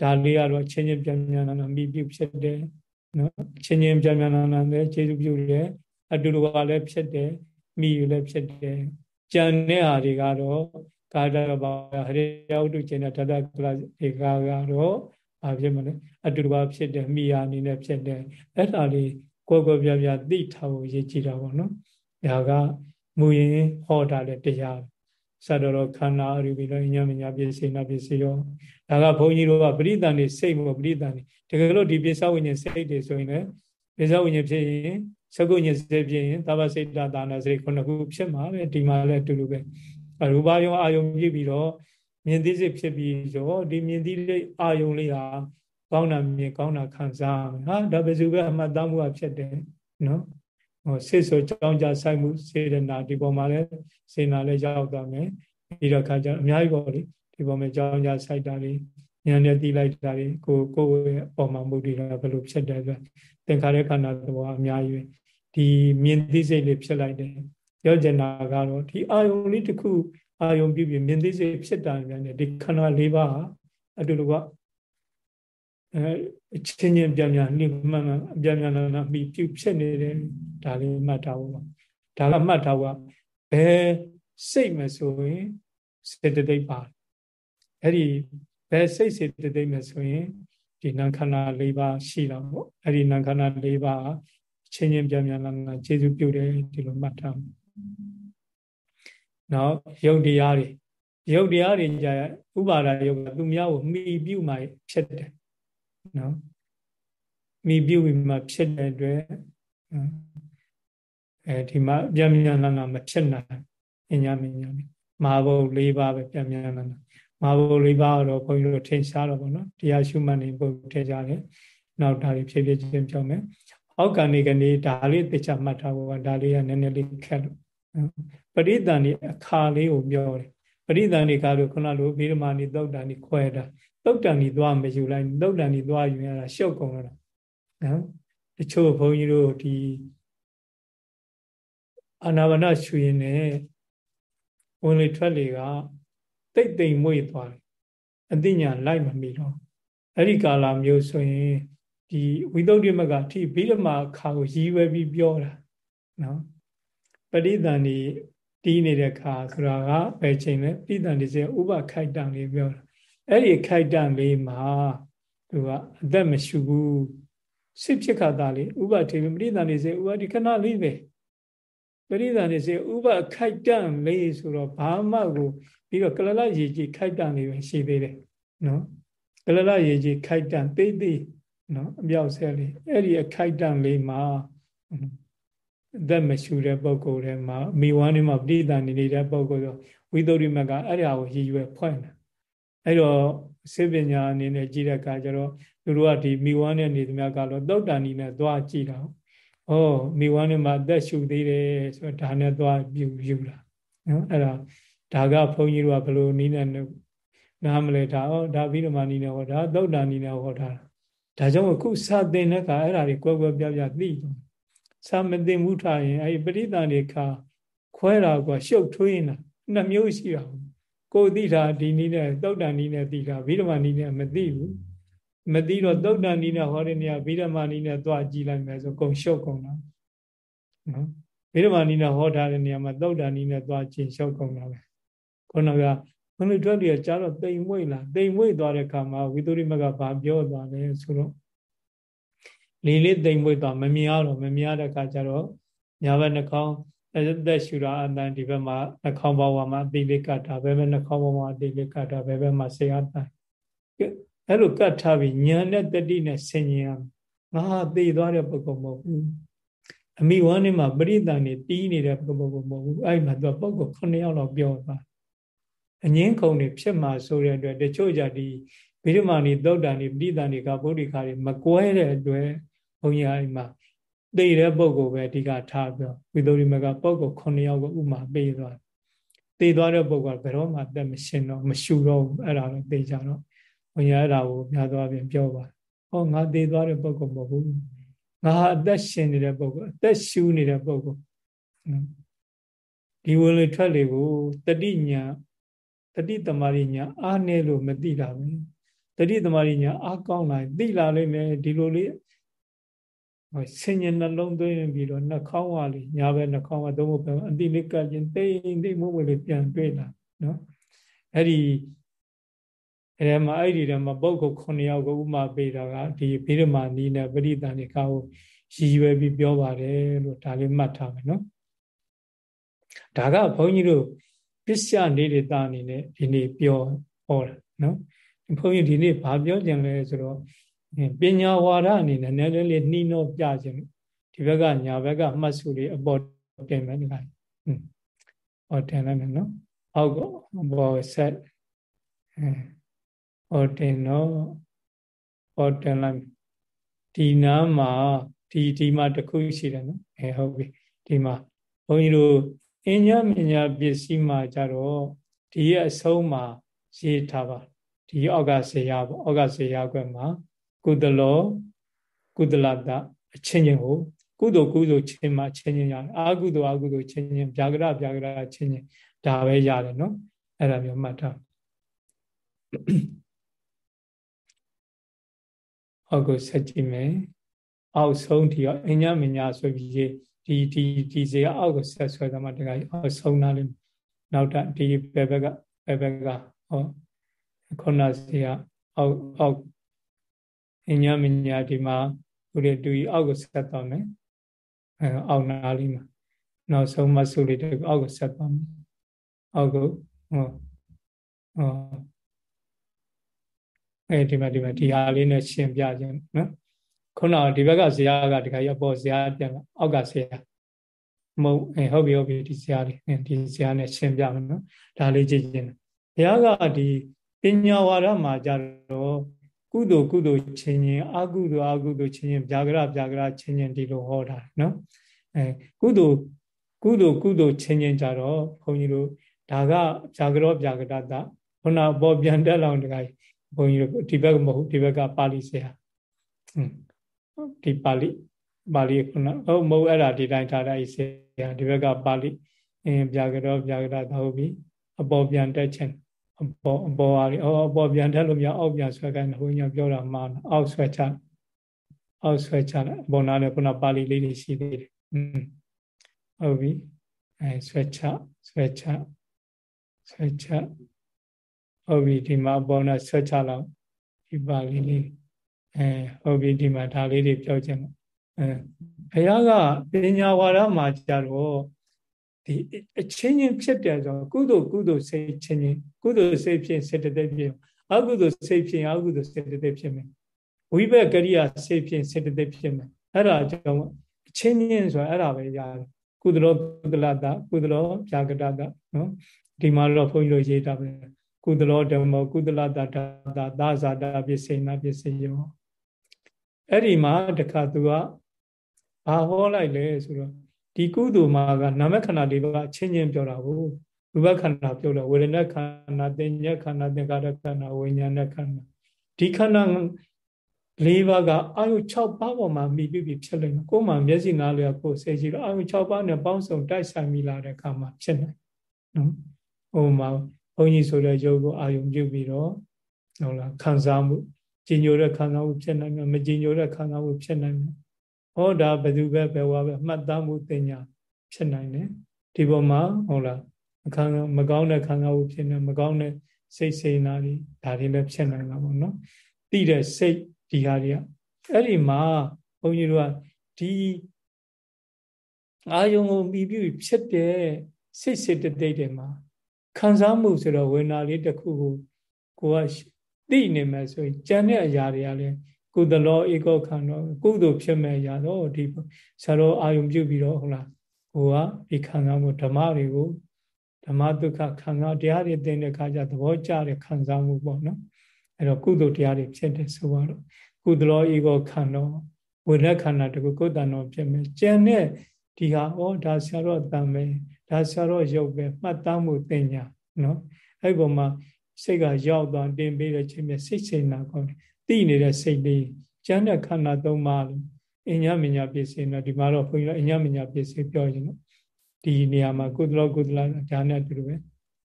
[SPEAKER 1] ဒါလေးကတော့ချင်းချင်းပြန်ပြန်လာမိပြုဖြစ်တယ် နော်ချင်းချင်းပြန်ပြန်လာတယ်ခြေစုပြုတယ်အတူတူကလည်းဖြစ်တယ်မိယူလည်းဖြစ်တယ်ကြံတဲ့ဟာတွေကတော့ကာဒဘာဟရိယဥထုချင်းတဲ့တတကလဧကာကတော့ဘာဖြစ်မလဲအတူတူကဖြစ်တယ်မိယာအနေနဲ့ဖြစ်တယ်အဲ့ဒါလေးကိုယ်ကိုယ်ပြပြသိထားဖို့ရည်ကြည်တာပေါ့နော်ဒါကမူရင်ဟောတာလည်းတရား စတော်ခန္ဓာအရူပိလောညမညာပစ္စေနာပစ္စယောဒါကဘုန်းကြီးတို့ကပရိသန်နေစိတ်မပရိသန်နေတကယ်လို့ဒီပစ္စဝိညာဉ်စိတ်တွေဆိုရင်လည်းပစ္စဝိညာဉ်ဖြစ်ရင်သကုညဉ်စိတ်ဖြစ်ရင်သဗ္ဗစိတ်တသာနာစိတ်ခုနှစ်ခုဖြစ်မှာပဲဒီမှာလည်းအတူတူပဲရူပယုံအာယုံပြည့်ပြီးတော့မြင်သိစိတ်ဖြစ်ပြီးတော့ဒီမြင်သိတဲ့အာယုံလေးဟာကောင်းတာမြင်ကောင်းတာခံစားဟာဒါပဲစုပဲအမှတ်သားမှုကဖြစ်တယ်နော် ဟိုစိတ်ဆိုကြောင်းကြဆိုင်မှုစေရနာဒီပေါ်မှာလည်းစေနာလည်းရောက်သွားမယ်ပြီးတော့ခါကျအများကြီးပေါ့လေဒီပေါ်မှာကြောင်းကြဆိုင်တာတွေဉာဏ်နဲ့သိလိုက်တာတွေကိုကိုယ်ရဲ့ပုံမှန်မှုတွေကဘယ်လိုဖြစ်တယ်ဆိုသင်္ခါရခန္ဓာသဘောအများကြီးပဲဒီမြင်သိစိတ်လေးဖြစ်လိုက်တယ်ပြောချင်တာကတော့ဒီအာယုံလေးတစ်ခုအာယုံပြုပြီးမြင်သိစိတ်ဖြစ်တာလည်းဒီခန္ဓာ၄ပါးအတူတူက အဲအချင်းချင်းပြန်ပြန်နှိမှန်မှန်အပြန်ပြန်လာလာပြီးပြုဖြစ်နေတယ်ဒါလေးမှတ်ထားဖို့ပါဒါကမှတ်ထားဖို့ဘယ်စိတ်မဆိုရင်စေတသိက်ပါအဲ့ဒီဘယ်စိတ်စေတသိက်မဆိုရင်ဒီနာခန္ဓာ၄ပါးရှိတာပေါ့အဲ့ဒီနာခန္ဓာ၄ပါးချင်းချင်းပြန်ပြန်လာလာခြေစုပြုတယ်ဒီလိုမှတ်ထားနောက်ယုတ်တရားတွေယုတ်တရားတွေကြာဥပါဒယုတ်ကသူများကိုမှီပြုမှဖြစ်တယ် နော်မိပြုပြီးမှဖြစ်တဲ့အတွက်အဲဒီမှာပြန်ပြန်လာလာမဖြစ်နိုင်အညာမညာမာဘုတ်၄ပါးပဲပြန်ပြန်လာလာမာဘုတ်၄ပါးတော့ဘုန်းကြီးတို့ထင်ရှားတော့ဗောနော်တရားရှုမှတ်နေပုတ်ထည့်ကြတယ်နောက်ဒါတွေဖြည်းဖြည်းချင်းပြောမယ်အောက်ကနေကနေဒါလေးသိချမှတ်ထားဖို့ဒါလေးကနည်းနည်းလေးခက်လို့ပရိသန်ဒီအခါလေးကိုပြောတယ်ပရိသန်ဒီကားလို့ခုနလိုဗိဓမာနီသုတ်တန်ဒီခွဲတာ သုတ်တန်ဒီသွားမယူလိုက်သုတ်တန်ဒီသွားယူရတာရှုပ်ကုန်တော့နော်တချို့ဘုန်းကြီးတို့ဒီအာနာပါနရှူရင်လည်းဝင်လေထွက်လေကတိတ်တိမ်မွေ့သွားတယ်အသိဉာဏ်လိုက်မမီတော့အဲ့ဒီကာလမျိုးဆိုရင်ဒီဝိသုဒ္ဓိမကအထိဘိဓမာခါကိုရည်ရွယ်ပြီးပြောတာနော်ပရိသန်ဒီတီးနေတဲ့ခါဆိုတာကဘယ်ချိန်လဲပရိသန်ဒီစေဥပခိုက်တံလေးပြောတာ အဲ့ဒီခိုက်တံလေးမှာသူကအသက်မရှူဘူးစစ်ဖြစ်ခါသားလေးဥပထေပရိသန်ဒီစေဥပဒီခဏလေးပဲပရိသန်ဒီစေဥပခိုက်တံလေးဆိုတော့ဘာမှကိုပြီးတော့ကလလရေကြီးခိုက်တံလေးပဲရှိသေးတယ်နော်ကလလရေကြီးခိုက်တံသိသိနော်အပြောက်ဆဲလေးအဲ့ဒီအခိုက်တံလေးမှာအသက်မရှူတဲ့ပုံကိုယ်ထဲမှာမိဝမ်းထဲမှာပြိတ္တနေနေတဲ့ပုံကိုယ်ဆိုဝိသုဒ္ဓိမကအဲ့ဒါကိုရည်ရွယ်ဖွင့်တယ် အဲ့တော့စေပညာအနေနဲ့ကြည့်တဲ့အခါကျတော့သူတို့ကဒီမိဝမ်းနဲ့နေသမျှကတော့သုတ်တန်နီနဲ့သွားကြည့်တာ။ဩမိဝမ်းနဲ့မှာအသက်ရှူသေးတယ်ဆိုတော့ဒါနဲ့သွားပြူပြူလာနော်အဲ့ဒါဒါကဘုန်းကြီးတို့ကဘယ်လိုနည်းနဲ့နားမလဲဒါဩဒါပြီးတော့မှနည်းနဲ့ဟောဒါသုတ်တန်နီနဲ့ဟောထားတာဒါကြောင့်အခုစာသင်တဲ့အခါအဲ့ဒါတွေကွဲကွဲပြားပြားသိတယ်စာမသိမှုထားရင်အဲ့ပရိသန်တွေခါခွဲတာကရှုပ်ထွေးနေတာနှစ်မျိုးရှိတာ ကိုသိတာဒီနည်းနဲ့သုတ်တန်နည်းနဲ့သိတာဗိဓမာနည်းနဲ့မသိဘူးမသိတော့သုတ်တန်နည်းနဲ့ဟောတဲ့နေရာဗိဓမာနည်းနဲ့သွားကြည့်လိုက်မယ်ဆိုကုန်ရှုပ်ကုန်တာနော်ဗိဓမာနည်းနဲ့ဟောထားတဲ့နေရာမှာသုတ်တန်နည်းနဲ့သွားချင်းရှုပ်ကုန်တာပဲခုနကဘုန်းကြီးတို့တွေကကြားတော့တိမ်မွေ့လာတိမ်မွေ့သွားတဲ့ခါမှာဝိသုရိမကဘာပြောသွားလဲဆိုတော့လေလေးတိမ်မွေ့သွားမမြင်ရတော့မမြင်ရတဲ့ခါကျတော့ညာဘက်နှာခေါင်း အသက်ရှူတာအတန်ဒီဘက်မှာနှာခေါင်းဘဝမှာအတိလေးကတ်တာဘယ်ဘက်နှာခေါင်းဘဝမှာအတိလေးကတ်တာဘယ်ဘက်မှာဆေအတန်အဲ့လိုကတ်ထားပြီးညာနဲ့တတိနဲ့ဆင်ញင်ရငါသေသွားတဲ့ပုဂ္ဂိုလ်မဟုတ်ဘူးအမိဝမ်းနဲ့မှာပရိသန်နေတီးနေတဲ့ပုဂ္ဂိုလ်မဟုတ်ဘူးအဲ့မှာသူကပုဂ္ဂိုလ်9ယောက်လောက်ပြောသွားအငင်းခုံတွေဖြစ်မှာဆိုတဲ့အတွက်တချို့ကြဒီဗိဓမာနီသုတ်တန်နီပဋိသန္ဓေကဗုဒ္ဓခါတွေမကွဲတဲ့အတွက်ဘုန်းကြီးအိမ်မှာ သိတဲ့ပုံကိုပဲအဓိကထားပြောဝိသုရိမကပုံကို9ယောက်ကိုဥမာပေးသွားသိသွားတဲ့ပုံကဘယ်တော့မှအသက်မရှင်တော့မရှူတော့ဘူးအဲ့ဒါတော့သိကြတော့ဘုန်းကြီးအဲ့ဒါကိုများသွားပြန်ပြောပါဟောငါသိသွားတဲ့ပုံကမဟုတ်ဘူးငါဟာအသက်ရှင်နေတဲ့ပုံကအသက်ရှူနေတဲ့ပုံကဒီဝင်လေထွက်လေကိုတတိညာတတိတမာရိညာအားနေလို့မသိတာပဲတတိတမာရိညာအားကောင်းလာသိလာလိမ့်မယ်ဒီလိုလေးဟို ဆင်ញနှလုံးသွင်းပြီးတော့နှာခေါင်းဝါလေးညာဘက်နှာခေါင်းဝါသုံးဖို့ပဲအတိလေးကချင်းတိမ်တိမ်မို့မို့လေးပြန်တွေ့လာနော်အဲ့ဒီအဲ့ဒီမှာအဲ့ဒီတည်းမှာပုဂ္ဂိုလ်9ယောက်ကိုဥမာပေးတာကဒီဗိဓမာနီးနဲ့ပရိသန်ဒီကာကိုရည်ရွယ်ပြီးပြောပါတယ်လို့ဒါလေးမှတ်ထားမယ်နော်ဒါကဘုန်းကြီးတို့ပစ္စယနေတဲ့တာအနေနဲ့ဒီနေ့ပြောဟောတာနော်ဘုန်းကြီးဒီနေ့ဘာပြောကြံလဲဆိုတော့ ပညာဝါဒအနေနဲ့နည်းနည်းလေးနှီးနှောပြခြင်းဒီဘက်ကညာဘက်ကမှတ်စုတွေအပေါ်တင်မယ်ဒီကဟွန်းဟောတင်လိုက်မယ်နော်အောက်ကဘောဆက်ဟောတင်တော့ဟောတင်လိုက်ဒီနားမှာဒီဒီမှာတခုရှိတယ်နော်အဲဟုတ်ပြီဒီမှာဘုန်းကြီးတို့အញ្ញမညာပစ္စည်းမှာကြတော့ဒီရဲ့အဆုံးမှာရေးထားပါဒီအောက်ကဇေယပေါ့အောက်ကဇေယကွက်မှာ ကုသလောကုသလတအချင်းချင်းကိုကုသိုလ်ကုသိုလ်ချင်းမှချင်းချင်းရတယ်အာကုသိုလ်အာကုသိုလ်ချင်းချင်းဗျာကရဗျာကရချင်းချင်းဒါပဲရတယ်နော်အဲ့ဒါမျိုးမှတ်ထားအောက်ကိုဆက်ကြည့်မယ်အောက်ဆုံးဒီရောအညမညာဆိုပြီးဒီဒီဒီစေအောက်ကိုဆက်ဆွဲသမှတခါအောက်ဆုံးနာလိမ့်နောက်တဒီဘယ်ဘက်ကဘယ်ဘက်ကဟောခုနစီကအောက်အောက် အညမညာဒီမှာဥရတူကြီးအောက်ကိုဆက်သွားမယ်အဲအောက်နာလေးမှာနောက်ဆုံးမဆုလေးတအောက်ကိုဆက်သွားမယ်အောက်ကိုဟောဟောအဲဒီမှာဒီမှာဒီဟာလေးနဲ့ရှင်းပြခြင်းနော်ခုနကဒီဘက်ကဇရာကဒီခါရပေါ်ဇရာပြန်လာအောက်ကဇရာမဟုတ်အဲဟုတ်ပြီဟုတ်ပြီဒီဇရာလေးဒီဇရာနဲ့ရှင်းပြမယ်နော်ဒါလေးကြည့်ခြင်းဘုရားကဒီပညာဝါဒမှာကြတော့ ကုသိုလ်ကုသိုလ်ချင်းချင်းအကုသိုလ်အကုသိုလ်ချင်းချင်းဗျာကရဗျာကရချင်းချင်းဒီလိုဟောတာနော်အဲကုသိုလ်ကုသိုလ်ကုသိုလ်ချင်းချင်းကြတော့ဘုန်းကြီးတို့ဒါကဗျာကရောဗျာကရတာခုနပေါ်ပြန်တက်လောင်တခါဘုန်းကြီးတို့ဒီဘက်ကမဟုတ်ဒီဘက်ကပါဠိဆရာဒီပါဠိပါဠိခုနဟုတ်မဟုတ်အဲ့ဒါဒီတိုင်းထားတဲ့ဆရာဒီဘက်ကပါဠိအင်းဗျာကရောဗျာကရတာဟုတ်ပြီအပေါ်ပြန်တက်ခြင်း အပေါ်အပေါ်ဟာအော်အပေါ်ပြန်တက်လို့မရအောက်ပြန်ဆွဲခိုင်းတယ်ဘုန်းကြီးပြောတာမှာအောက်ဆွဲချအောက်ဆွဲချတယ်အပေါ်နားလည်းခုနပါဠိလေးတွေရှိသေးတယ်อืมဟုတ်ပြီအဲဆွဲချဆွဲချဆွဲချဟုတ်ပြီဒီမှာအပေါ်နာဆွဲချလောက်ဒီပါဠိလေးအဲဟုတ်ပြီဒီမှာဒါလေးတွေပြောချင်တယ်အဲဘုရားကပညာဝါဒမှာကြတော့ ဒီအချင်းချင်းဖြစ်တယ်ဆိုကုသိုလ်ကုသိုလ်စိတ်ချင်းချင်းကုသိုလ်စိတ်ဖြစ်စေတသိက်ဖြစ်အကုသိုလ်စိတ်ဖြစ်အကုသိုလ်စေတသိက်ဖြစ်မယ်ဝိဘက်ကရိယာစိတ်ဖြစ်စေတသိက်ဖြစ်မယ်အဲ့ဒါကြောင့်အချင်းချင်းဆိုတာအဲ့ဒါပဲရတယ်ကုသလောကုသလတာကုသလောဖြာကတတာနော်ဒီမှာတော့ဘုန်းကြီးတို့ရေးတာပဲကုသလောဓမ္မကုသလတာတာသာဇာတာပစ္စေနာပစ္စယောအဲ့ဒီမှာတခါသူကဘာဟောလိုက်လဲဆိုတော့ ဒီကုသိုလ်မှာကနာမခန္ဓာလေးပါအချင်းချင်းပြောတာကိုရူပခန္ဓာပြောတာဝေဒနာခန္ဓာတင်ညခန္ဓာသင်္ခါရခန္ဓာဝိညာဏခန္ဓာဒီခန္ဓာ၄ပါးကအာယု6ပါးပေါ်မှာမိပြီးပြီဖြစ်လိမ့်မယ်ကိုယ်မှမျက်စိနားလျာကိုယ်စိတ်ရှိတော့အာယု6ပါးနဲ့ပေါင်းစုံတိုက်ဆိုင်မိလာတဲ့အခါမှာဖြစ်နိုင်နော်ဟိုမှာဘုန်းကြီးဆိုတဲ့ယုတ်ကိုအာယုံပြုပြီးတော့ဟုတ်လားခံစားမှုကြည်ညိုတဲ့ခံစားမှုဖြစ်နိုင်မယ်မကြည်ညိုတဲ့ခံစားမှုဖြစ်နိုင်မယ် ဟောဒါဘယ်သူပဲဘယ်ဝါပဲမှတ်သားမှုတင်ညာဖြစ်နိုင်တယ်ဒီပေါ်မှာဟုတ်လားအခါမကောင်းတဲ့ခံစားမှုဖြစ်နေမကောင်းတဲ့စိတ်စေနာတွေဒါတွေလည်းဖြစ်နိုင်တာပေါ့နော်တိတဲ့စိတ်ဒီဟာတွေကအဲ့ဒီမှာဘုန်းကြီးတို့ကဒီအာယုံကိုပြီးပြီးဖြစ်တဲ့စိတ်စေတသိက်တွေမှာခံစားမှုဆိုတော့ဝေဒနာလေးတစ်ခုကိုကိုကသိနေမယ်ဆိုရင်ကြံတဲ့အရာတွေကလည်း ကုသလောဧကောခန္ဓာကုသိုလ်ဖြစ်မဲ့ရာတော့ဒီဆရာတော်အာယုံပြုပြီးတော့ဟုတ်လားဟိုကဒီခံစားမှုဓမ္မတွေကိုဓမ္မဒုက္ခခံစားတရားတွေသင်တဲ့အခါကျသဘောကျတဲ့ခံစားမှုပေါ့နော်အဲ့တော့ကုသိုလ်တရားတွေဖြစ်တယ်ဆိုတော့ကုသလောဧကောခန္ဓာဝိရခန္ဓာတကူကုသနောဖြစ်မယ်ကျန်တဲ့ဒီဟာဩဒါဆရာတော်တန်ပဲဒါဆရာတော်ရုပ်ပဲမှတ်သားမှုသင်ညာနော်အဲ့ပုံမှာစိတ်ကရောက်သွားတင်ပေးတဲ့ချိန်မြစိတ်စိတ်နာကောင်းတယ် သိနေတဲ့စိတ်လေးကျမ်းတဲ့ခန္ဓာသုံးပါးလို့အညမညာပစ္စည်းတော့ဒီမှာတော့ဘုန်းကြီးတို့အညမညာပစ္စည်းပြောရင်တော့ဒီနေရာမှာကုသလောကုသလဒါနဲ့အတူတူပဲ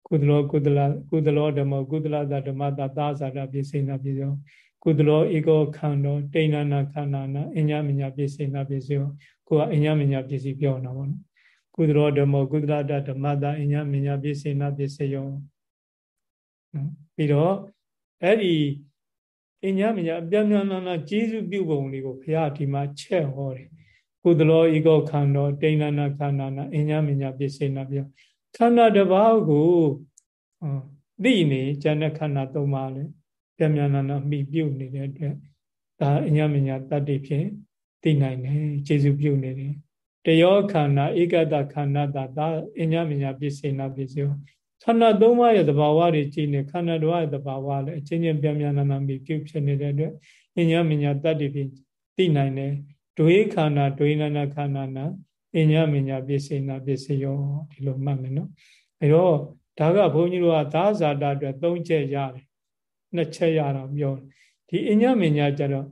[SPEAKER 1] ကုသလောကုသလကုသလောဓမ္မကုသလသဓမ္မတာသာဇာတာပစ္စည်းနာပစ္စည်းကုသလောဧကောခန္ဓာတိဏနာခန္ဓာနာအညမညာပစ္စည်းနာပစ္စည်းကိုကအညမညာပစ္စည်းပြောနေတာပေါ့နော်ကုသလောဓမ္မကုသလတဓမ္မတာအညမညာပစ္စည်းနာပစ္စည်းရောပြီးတော့အဲ့ဒီ အညမညာအပြတ်မြန်နာကျေးဇူးပြုပုံလေးကိုဘုရားဒီမှာချက်ဟောတယ်ကုသလောဤကောခန္ဓာတိဏနာခန္ဓာနာအညမညာပစ္စေနာပြောခန္ဓာတစ်ပါးကိုသိနေဉာဏ်ခန္ဓာသုံးပါးလေပြမြန်နာနာမိပြုတ်နေတဲ့အတွက်ဒါအညမညာတတ္တိဖြင့်သိနိုင်တယ်ကျေးဇူးပြုနေတယ်တယောခန္ဓာဧကတခန္ဓာတာဒါအညမညာပစ္စေနာပစ္စေ ခန္ဓာသုံးပါးရဲ့သဘာဝတွေကြည့်နေခန္ဓာတော်ရဲ့သဘာဝလည်းအချင်းချင်းပြန်ပြန်နာနာမိပြုဖြစ်နေတဲ့အတွက်အညာမညာတတ္တိဖြင့်သိနိုင်တယ်ဒွေခန္ဓာဒွေနာနာခန္ဓာနာအညာမညာပစ္စေနာပစ္စယောဒီလိုမှတ်မယ်နော်အဲတော့ဒါကဘုန်းကြီးတို့ကသာဇာတာအတွက်၃ချက်ရတယ်နှစ်ချက်ရတော့ပြောဒီအညာမညာကြတော့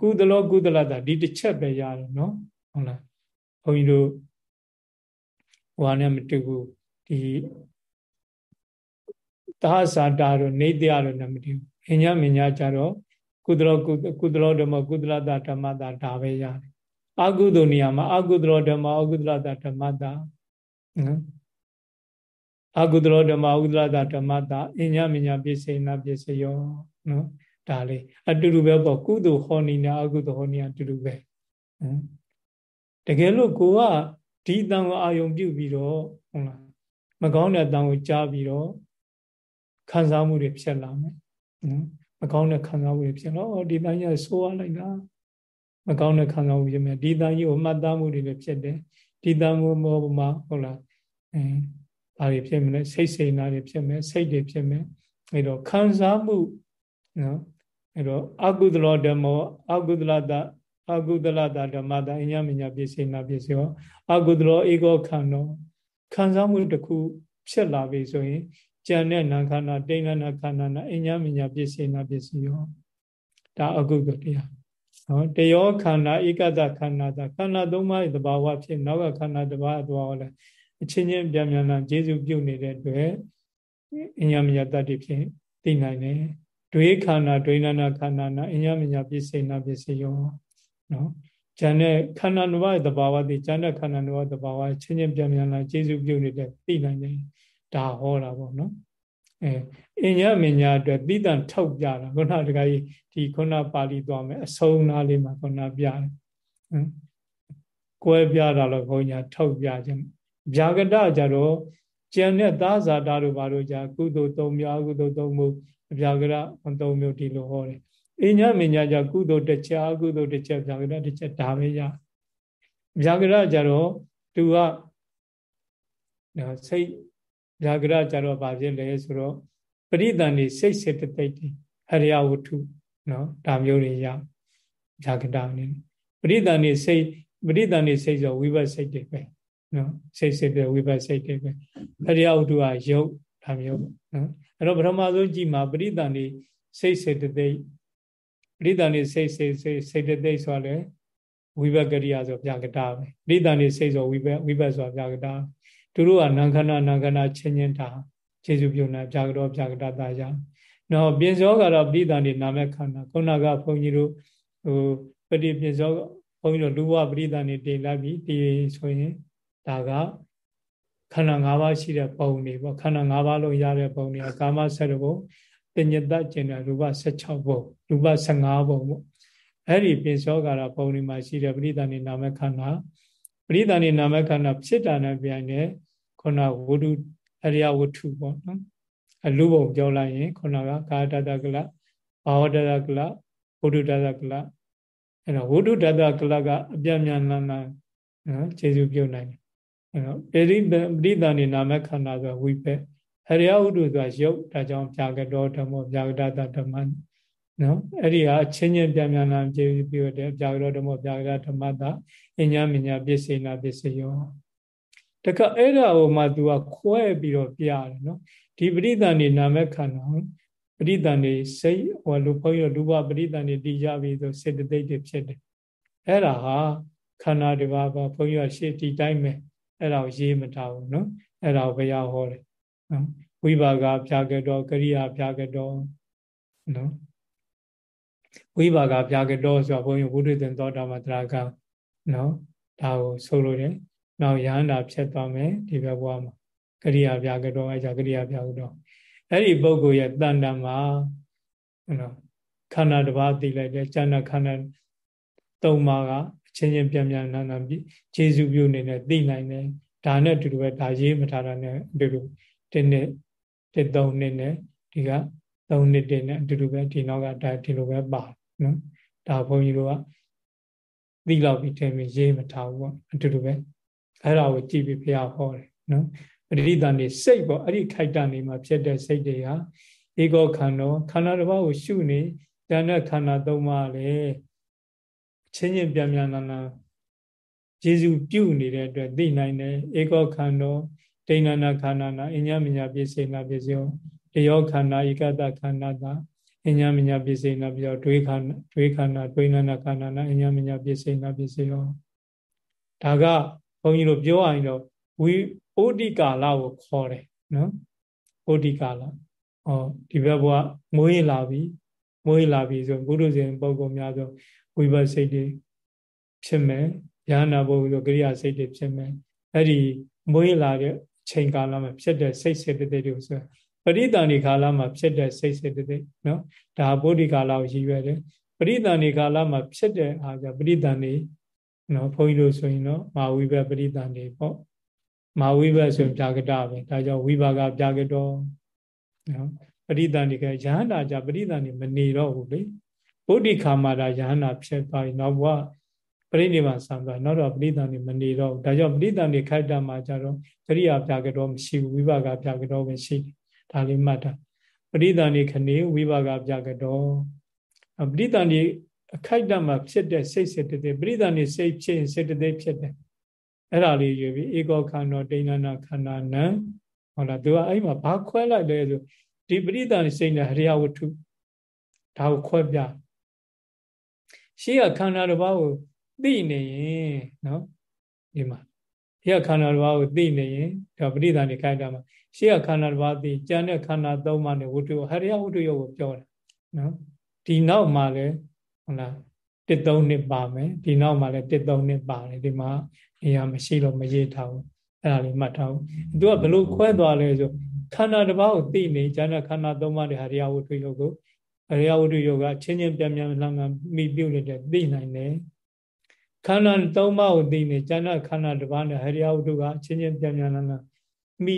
[SPEAKER 1] ကုသလောကုသလတာဒီတစ်ချက်ပဲရတယ်နော်ဟုတ်လားဘုန်းကြီးတို့ဟိုဟာနဲ့မတူဘူး ဒီသာသာတာတို့နေတရားတို့နဲ့မတူဘူးအညာမညာကြတော့ကုသလောကုသလောဓမ္မကုသလတာဓမ္မတာဒါပဲရတယ်အကုသိုလ်နေရာမှာအကုသလောဓမ္မအကုသလတာဓမ္မတာနော်အကုသလောဓမ္မအကုသလတာဓမ္မတာအညာမညာပြည့်စေနာပြည့်စေရောနော်ဒါလေးအတူတူပဲပေါ့ကုသိုလ်ဟောနေနာအကုသိုလ်ဟောနေအတူတူပဲနော်တကယ်လို့ကိုကဒီတန်ကိုအာယုံပြုတ်ပြီးတော့ဟုတ်လား မကောင်းတဲ့တန်ကိုကြားပြီးတော့ခံစားမှုတွေဖြစ်လာမယ်နော်မကောင်းတဲ့ခံစားမှုတွေဖြစ်တော့ဒီတန်ကြီးဆိုးရလိုက်တာမကောင်းတဲ့ခံစားမှုဖြစ်မယ်ဒီတန်ကြီးကိုမှတ်သားမှုတွေလည်းဖြစ်တယ်ဒီတန်ကိုမောမှာဟုတ်လားအဲဘာတွေဖြစ်မလဲစိတ်စိတ်နာတွေဖြစ်မယ်စိတ်တွေဖြစ်မယ်အဲတော့ခံစားမှုနော်အဲတော့အကုသလောဓမ္မောအကုသလတအကုသလတဓမ္မတအညာမညာပစ္စေနာပစ္စယောအကုသလောဧကောခန္ဓော ခံစားမှုတစ်ခုဖြစ်လာပြီဆိုရင်ကြံတဲ့နာခန္ဓာတိဏ္ဍနာခန္ဓာနာအညာမညာပစ္စေနာပစ္စယောဒါအကုသတရားနော်တယောခန္ဓာဧကတခန္ဓာသာခန္ဓာသုံးပါးရဲ့သဘာဝဖြစ်နောက်ကခန္ဓာတစ်ပါးအတော်ဟောလဲအချင်းချင်းပြန်ပြန်လာကျေစုပြုတ်နေတဲ့အတွက်အညာမညာတတ်တည်ဖြစ်သိနိုင်တယ်ဒွေခန္ဓာဒွေနာနာခန္ဓာနာအညာမညာပစ္စေနာပစ္စယောနော် ဉာဏ်နဲ့ခန္ဓာနုဘရဲ့သဘာဝတည်ဉာဏ်နဲ့ခန္ဓာနုဘသဘာဝချင်းချင်းပြန်ပြန်လာကျေစုပြုတ်နေတဲ့သိနိုင်တယ်ဒါဟောတာပေါ့နော်အဲအညာမညာအတွက်သိတံထောက်ပြတာခုနတခါကြီးဒီခုနပါဠိသွားမယ်အဆုံးနာလေးမှာခုနပြတယ်ဟမ်ကွဲပြတာလို့ဘုန်းကြီးထောက်ပြခြင်းဗျာကတကြတော့ကျန်တဲ့သာဇာတာတို့ဘာလို့ကြာကုသိုလ်၃မျိုးအကုသိုလ်၃မျိုးဗျာကရ၃မျိုးဒီလိုဟောတယ် အညမညာကြကုသိုလ်တစ်ချက်အကုသိုလ်တစ်ချက်ဗျာကရတစ်ချက်ဒါပဲရဗျာကရကြတော့သူကစိတ်ဗျာကရကြတော့ဗာဖြစ်လဲဆိုတော့ပရိသန်နေစိတ်စေတသိက်တွေအရိယဝတ္ထုနော်ဒါမျိုးတွေရဗျာကရနေပရိသန်နေစိတ်ပရိသန်နေစိတ်ဆိုဝိဘတ်စိတ်တွေပဲနော်စိတ်စိတ်ပဲဝိဘတ်စိတ်တွေပဲအရိယဝတ္ထုကယုတ်ဒါမျိုးနော်အဲ့တော့ပထမဆုံးကြည့်မှာပရိသန်နေစိတ်စေတသိက် ပရိသန်နေစိတ်စိတ်စိတ်စေတသိက်ဆိုလဲဝိဘကရိယာဆိုဗျာကတာပဲပရိသန်နေစိတ်ဆိုဝိဘဝိဘဆိုဗျာကတာသူတို့ကနံခဏနံခဏချင်းချင်းတာခြေစုပြုံနာဗျာကတော့ဗျာကတာတာရနော်ပြင်စောကတော့ပရိသန်နေနာမဲ့ခန္ဓာခုနကဘုန်းကြီးတို့ဟိုပฏิပြင်စောဘုန်းကြီးတို့လူဘပရိသန်နေတင်လိုက်ပြီဒီဆိုရင်ဒါကခန္ဓာ၅ပါးရှိတဲ့ပုံတွေပေါ့ခန္ဓာ၅ပါးလုံးရတဲ့ပုံတွေကကာမဆက်တဲ့ပုံတညတကျင်တဲ့ရူပ16ပုံ ရူပ15ပုံပေါ့အဲ့ဒီပိစောကာရပုံတွေမှာရှိတဲ့ပရိသဏိနာမခန္ဓာပရိသဏိနာမခန္ဓာဖြစ်တာနဲ့ပြိုင်တဲ့ခုနဝုဒ္ဓအရိယဝတ္ထုပေါ့နော်အလူပုံပြောလိုက်ရင်ခုနကကာတတကလဘာဝတတကလဝုဒ္ဓတတကလအဲ့တော့ဝုဒ္ဓတတကလကအပြညာလန်းလန်းနော်ခြေစုပြုတ်နိုင်တယ်အဲ့တော့ပရိပရိသဏိနာမခန္ဓာဆိုဝိပက်အရိယဥဒ္ဓဆိုတာရုပ်ဒါကြောင့်ဗျာကတော်ဓမ္မဗျာကတဓမ္မ နော်အဲ့ဒီဟာချင်းချင်းပြန်ပြန်လာပြေပြီးတော့ဗျာကတော်ဓမ္မဗျာကတဓမ္မတာအညာမညာပစ္စေနာပစ္စယောတခါအဲ့ဒါဟိုမှ तू ကခွဲပြီးတော့ပြရတယ်နော်ဒီပရိသန်နေနာမခန္ဓာပရိသန်နေစိတ်ဟိုလူဘုန်းကြီးတို့လူဘပရိသန်နေတည်ကြပြီဆိုစေတသိက်တွေဖြစ်တယ်အဲ့ဒါဟာခန္ဓာတစ်ပါးပါဘုန်းကြီးကရှေ့ဒီတိုင်းပဲအဲ့ဒါကိုရေးမထားဘူးနော်အဲ့ဒါကိုဘုရားဟောတယ်နော်ဝိပါကဖြာကတော်ကရိယာဖြာကတော်နော် ဝိပါကဖြာကတော်ဆိုတာဘုန်းကြီးဝိဒိသင်သောတာမတရာကနော်ဒါကိုဆိုလိုတယ်နောက်ယဟန္တာဖြတ်သွားမယ်ဒီဘက်ဘဝမှာကရိယာဖြာကတော်အဲကြောင့်ကရိယာဖြာကတော်အဲ့ဒီပုဂ္ဂိုလ်ရဲ့တန်တမှာနော်ခန္ဓာတစ်ပါးသိလိုက်တယ်ဉာဏ်ခန္ဓာသုံးပါးကအချင်းချင်းပြန်ပြန်နာနာပြီးခြေစုပြုနေနဲ့သိနိုင်တယ်ဒါနဲ့အတူတူပဲဒါရေးမထားတာနဲ့အတူတူဒီနှစ်ဒီ3နှစ်နဲ့ဒီက 3နှစ်တည်းနဲ့အတူတူပဲဒီနောက်ကဒါဒီလိုပဲပါနော်ဒါဘုန်းကြီးတို့ကသိလောက်ပြီးထင်ပြီးရေးမထားဘူးပေါ့အတူတူပဲအဲ့ဒါကိုကြည့်ပြီးဘုရားဟောတယ်နော်ပရိသန်နေစိတ်ပေါ့အဲ့ဒီခိုက်တန်နေမှာဖြစ်တဲ့စိတ်တွေဟာဧကောခန္ဓာခန္ဓာတစ်ပါးကိုရှုနေတဏ္ဍခန္ဓာသုံးပါးလေချင်းချင်းပြန်ပြန်လာလာယေစုပြုနေတဲ့အတွက်သိနိုင်တယ်ဧကောခန္ဓာဒိဏနာခန္ဓာနာအညမညာပစ္စေနာပစ္စယော တယောခန္ဓာဧကတခန္ဓာတာအအညာမညာပစ္စေနာပြီးတော့ဒွေခန္ဓာဒွေခန္ဓာဒွေနာနာခန္ဓာနာအညာမညာပစ္စေနာပစ္စေရောဒါကဘုန်းကြီးတို့ပြောရရင်တော့ဝိဩဒီကာလကိုခေါ်တယ်နော်ဩဒီကာလဟောဒီဘက်ဘဝမွေးလာပြီမွေးလာပြီဆိုဘုရုဇဉ်ပုဂ္ဂိုလ်များဆိုဝိပဿစိတ်တွေဖြစ်မယ်ဉာဏပုဂ္ဂိုလ်ဆိုကရိယာစိတ်တွေဖြစ်မယ်အဲ့ဒီမွေးလာတဲ့ချိန်ကာလမှာဖြစ်တဲ့စိတ်စေတသိက်တွေကိုဆိုပ ရိသန္တိကာလမှာဖြစ်တဲ့စိတ်စေတသိက်နော်ဒါဗုဒ္ဓကာလကိုရည်ရွယ်တယ်ပရိသန္တိကာလမှာဖြစ်တဲ့အားကြောင့်ပရိသန္တိနော်ဘုန်းကြီးတို့ဆိုရင်တော့မာဝိဘပရိသန္တိပေါ့မာဝိဘဆိုရင်ပြာကတပဲဒါကြောင့်ဝိပါကပြာကတော်နော်ပရိသန္တိကယဟန္တာကြပရိသန္တိမနေတော့ဘူးလေဗုဒ္ဓခါမှာဒါယဟန္တာဖြစ်သွားပြီနောက်ဘဝပရိနိဗ္ဗာန်ဆံသွားနောက်တော့ပရိသန္တိမနေတော့ဘူးဒါကြောင့်ပရိသန္တိခိုက်တာမှာကြတော့ကရိယာပြာကတော်မရှိဘူးဝိပါကပြာကတော်ပဲရှိတယ် ဒါလေးမှတ်တာပရိသန္တိခဏေဝိပါကပြာကတော်ပရိသန္တိအခိုက်တမှာဖြစ်တဲ့စိတ်စေတသိက်ပရိသန္တိစိတ်ဖြစ်ရင်စေတသိက်ဖြစ်တယ်အဲ့ဒါလေးယူပြီးဧကောခန္ဓာဒိဏနာခန္ဓာနံဟုတ်လားသူကအဲ့မှာဘာခွဲလိုက်လဲဆိုဒီပရိသန္တိစိတ်နဲ့ဟရိယဝတ္ထုဒါကိုခွဲပြရှေးကခန္ဓာတစ်ပါးကိုသိနေရင်နော်ဒီမှာရှေးကခန္ဓာတစ်ပါးကိုသိနေရင်ဒါပရိသန္တိခိုက်တာမှာ ရှေးကခန္ဓာတစ်ပါးသိကြံတဲ့ခန္ဓာသုံးပါးနဲ့ဝတ္ထုဟရိယဝတ္ထုရုပ်ကိုပြောတာနော်ဒီနောက်မှာလည်းဟုတ်လားတစ်သုံးနှစ်ပါမယ်ဒီနောက်မှာလည်းတစ်သုံးနှစ်ပါတယ်ဒီမှာနေရာမရှိလို့မရေးထားဘူးအဲ့ဒါလေးမှတ်ထားဘူးသူကဘလို့ခွဲသွားလဲဆိုခန္ဓာတစ်ပါးကိုသိနေကြတဲ့ခန္ဓာသုံးပါးတဲ့ဟရိယဝတ္ထုယုတ်ကိုဟရိယဝတ္ထုယုတ်ကချင်းချင်းပြန်ပြန်လှမ်းလှမ်းမိပြုတ်နေတဲ့သိနိုင်တယ်ခန္ဓာသုံးပါးကိုသိနေကြတဲ့ခန္ဓာတစ်ပါးနဲ့ဟရိယဝတ္ထုကချင်းချင်းပြန်ပြန်လှမ်းလှမ်း မိ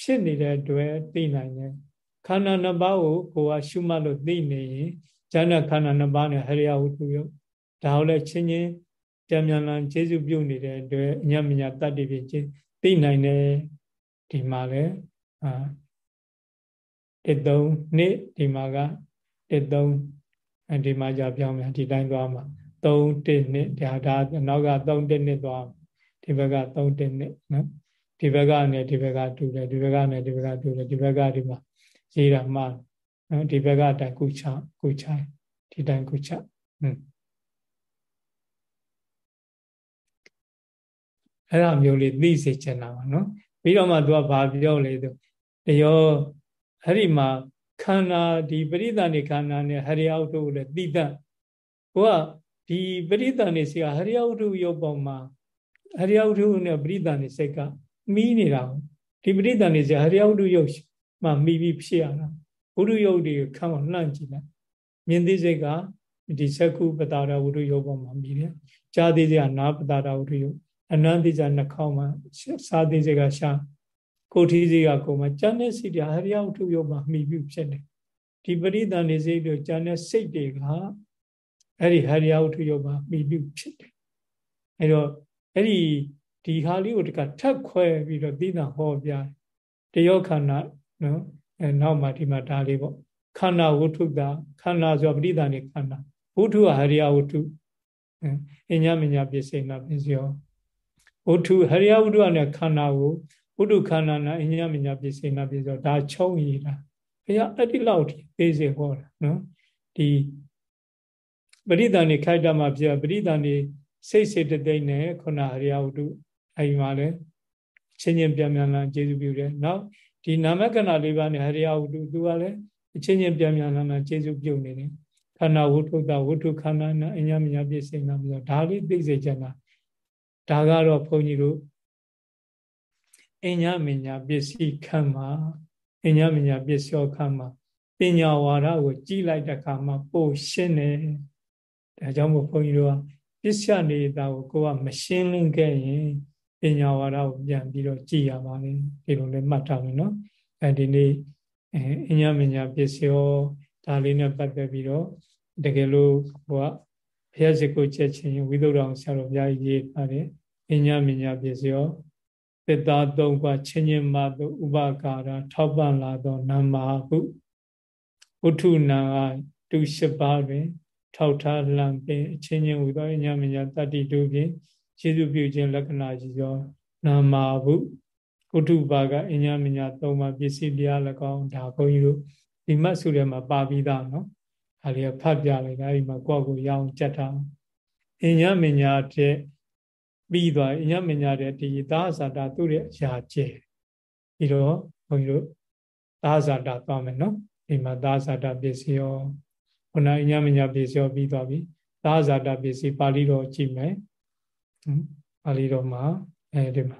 [SPEAKER 1] ဖြစ်နေတဲ့အတွက်သိနိုင်တယ်ခန္ဓာနှစ်ပါးကိုကိုယ်ကရှုမှတ်လို့သိနေရင်ဉာဏ်ခန္ဓာနှစ်ပါးနဲ့ဟရိယဝတ္ထုယုတ်ဒါကိုလည်းချင်းချင်းပြန်ပြန်လာခြေစုပြုတ်နေတဲ့အတွက်အညမညာတတ္တိဖြစ်ချင်းသိနိုင်တယ်ဒီမှာလည်းအာတစ်သုံးနှစ်ဒီမှာကတစ်သုံးဒီမှာじゃပြောင်းမယ်ဒီတိုင်းသွားမှာ3တစ်နှစ်ဒါဒါနောက်က3တစ်နှစ်သွားဒီဘက်က3တစ်နှစ်နော် ဒီဘက်ကနဲ့ဒီဘက်ကတူတယ်ဒီဘက်ကနဲ့ဒီဘက်ကတူတယ်ဒီဘက်ကဒီမှာရေးတာမှနော်ဒီဘက်ကအတိုင်းကုချကုချဒီတိုင်းကုချဟွန်းအဲ့ဒါမျိုးလေးသိစေချင်တာပါနော်ပြီးတော့မှသူကဘာပြောလဲသူတရောအဲ့ဒီမှာခန္ဓာဒီပရိသဏိခန္ဓာနဲ့ဟရိယဝတ္ထုကိုလည်းသိတတ်ကိုကဒီပရိသဏိစိကဟရိယဝတ္ထုရုပ်ပေါ်မှာဟရိယဝတ္ထုနဲ့ပရိသဏိစိတ်က မီးနေတာဒီပရိသဏိစိဟရိယဝတ္ထုရုပ်မှမီးပြီးဖြစ်ရတာဝတ္ထုရုပ်တွေခံအောင်လှန့်ကြည့်လိုက်မြင်သိစိတ်ကဒီသက္ကုပတာရဝတ္ထုရုပ်ပေါ်မှာမီးတယ်ကြားသိစိတ်ကနာပတာရဝတ္ထုရုပ်အနန္တိဇာနှခေါင်းမှာစာသိစိတ်ကရှာကိုထီးစိတ်ကကိုမှာကျန်တဲ့စိတ်တွေဟရိယဝတ္ထုရုပ်မှာမှီပြီးဖြစ်တယ်ဒီပရိသန္တိစိတ်တို့ကျန်တဲ့စိတ်တွေကအဲ့ဒီဟရိယဝတ္ထုရုပ်မှာမှီပြီးဖြစ်တယ်အဲ့တော့အဲ့ဒီ ဒီဟာလေးကိုတကထပ်ခွဲပြီးတော့သိတာဟောပြတယောခန္ဓာနော်အဲနောက်မှဒီမှာဒါလေးပေါ့ခန္ဓာဝတ္ထုတာခန္ဓာဆိုပရိသန္တိခန္ဓာဝတ္ထုဟာဟရိယဝတ္ထုအညမညာပစ္စေနာပစ္စယောဝတ္ထုဟရိယဝတ္ထုနဲ့ခန္ဓာကိုဝတ္ထုခန္ဓာနာအညမညာပစ္စေနာပစ္စယောဒါချုံရည်တာဘုရားအဲ့ဒီလောက်ထိသိစေဟောတာနော်ဒီပရိသန္တိခိုက်တာမှာပြပရိသန္တိစိတ်စေတသိက်နဲ့ခုနဟရိယဝတ္ထု အဲဒီမှာလဲချင်းချင်းပြန်ပြန်လာကျေစုပြုတယ်နောက်ဒီနာမကဏလေးပါးနဲ့ဟရိယဝတ္ထုသူကလည်းအချင်းချင်းပြန်ပြန်လာလာကျေစုပြုနေတယ်ခန္ဓာဝတ္ထုတဝတ္ထုခန္ဓာနာအညာမညာပြည့်စုံတာပြီးတော့ဒါလေးသိစေချင်တာဒါကတော့ဘုန်းကြီးတို့အညာမညာပစ္စည်းခံမှာအညာမညာပစ္စယောခံမှာပညာဝါဒကိုကြီးလိုက်တဲ့အခါမှာပို့ရှင်းတယ်ဒါကြောင့်မို့ဘုန်းကြီးတို့ကပစ္စယနေတာကိုကိုကမရှင်းလင်းခဲ့ရင် ပညာဝါဒကိုပြန်ပြီးတော့ကြည်ရပါမယ်ဒီလိုလေးမှတ်ထားမယ်နော်အဲဒီနေ့အညာမညာပစ္စယောဒါလေးနဲ့ပတ်သက်ပြီးတော့တကယ်လို့ဟိုကဘုရားရှိခိုးချက်ချင်းဝိသုဒ္ဓအောင်ဆရာတော်ဘုရားကြီးရေးပါတယ်အညာမညာပစ္စယောသစ္စာသုံးပါချင်းချင်းမသို့ဥပကာရထောက်ပံ့လာသောနာမဟုဝုထုနာကတူရှိပါတွင် ထောက်ထားလံပင်အချင်းချင်းဟူသောအညာမညာတတ္တိတို့ဖြင့် ခြေစုပြုခြင်းလက္ခဏာကြီးသောနာမဟုဝုထုပါကအညာမညာသုံးပါပစ္စည်းတရား၎င်းဒါဘုန်းကြီးတို့ဒီမတ်စုထဲမှာပါပြီးသားနော်ဒါလေးဖတ်ပြလိုက်တာအဲဒီမှာကိုယ့်ကိုရအောင်ကြက်ထားအညမညာတဲ့ပြီးသွားအညမညာတဲ့ဒီသာဇာတာသူ့ရဲ့အရာကျဲပြီးတော့ဘုန်းကြီးတို့သာဇာတာသွားမယ်နော်ဒီမှာသာဇာတာပစ္စည်းရောခုနအညမညာပစ္စည်းရောပြီးသွားပြီသာဇာတာပစ္စည်းပါဠိတော်ကြည့်မယ် ပါဠိတော်မှာအဲဒီမှာ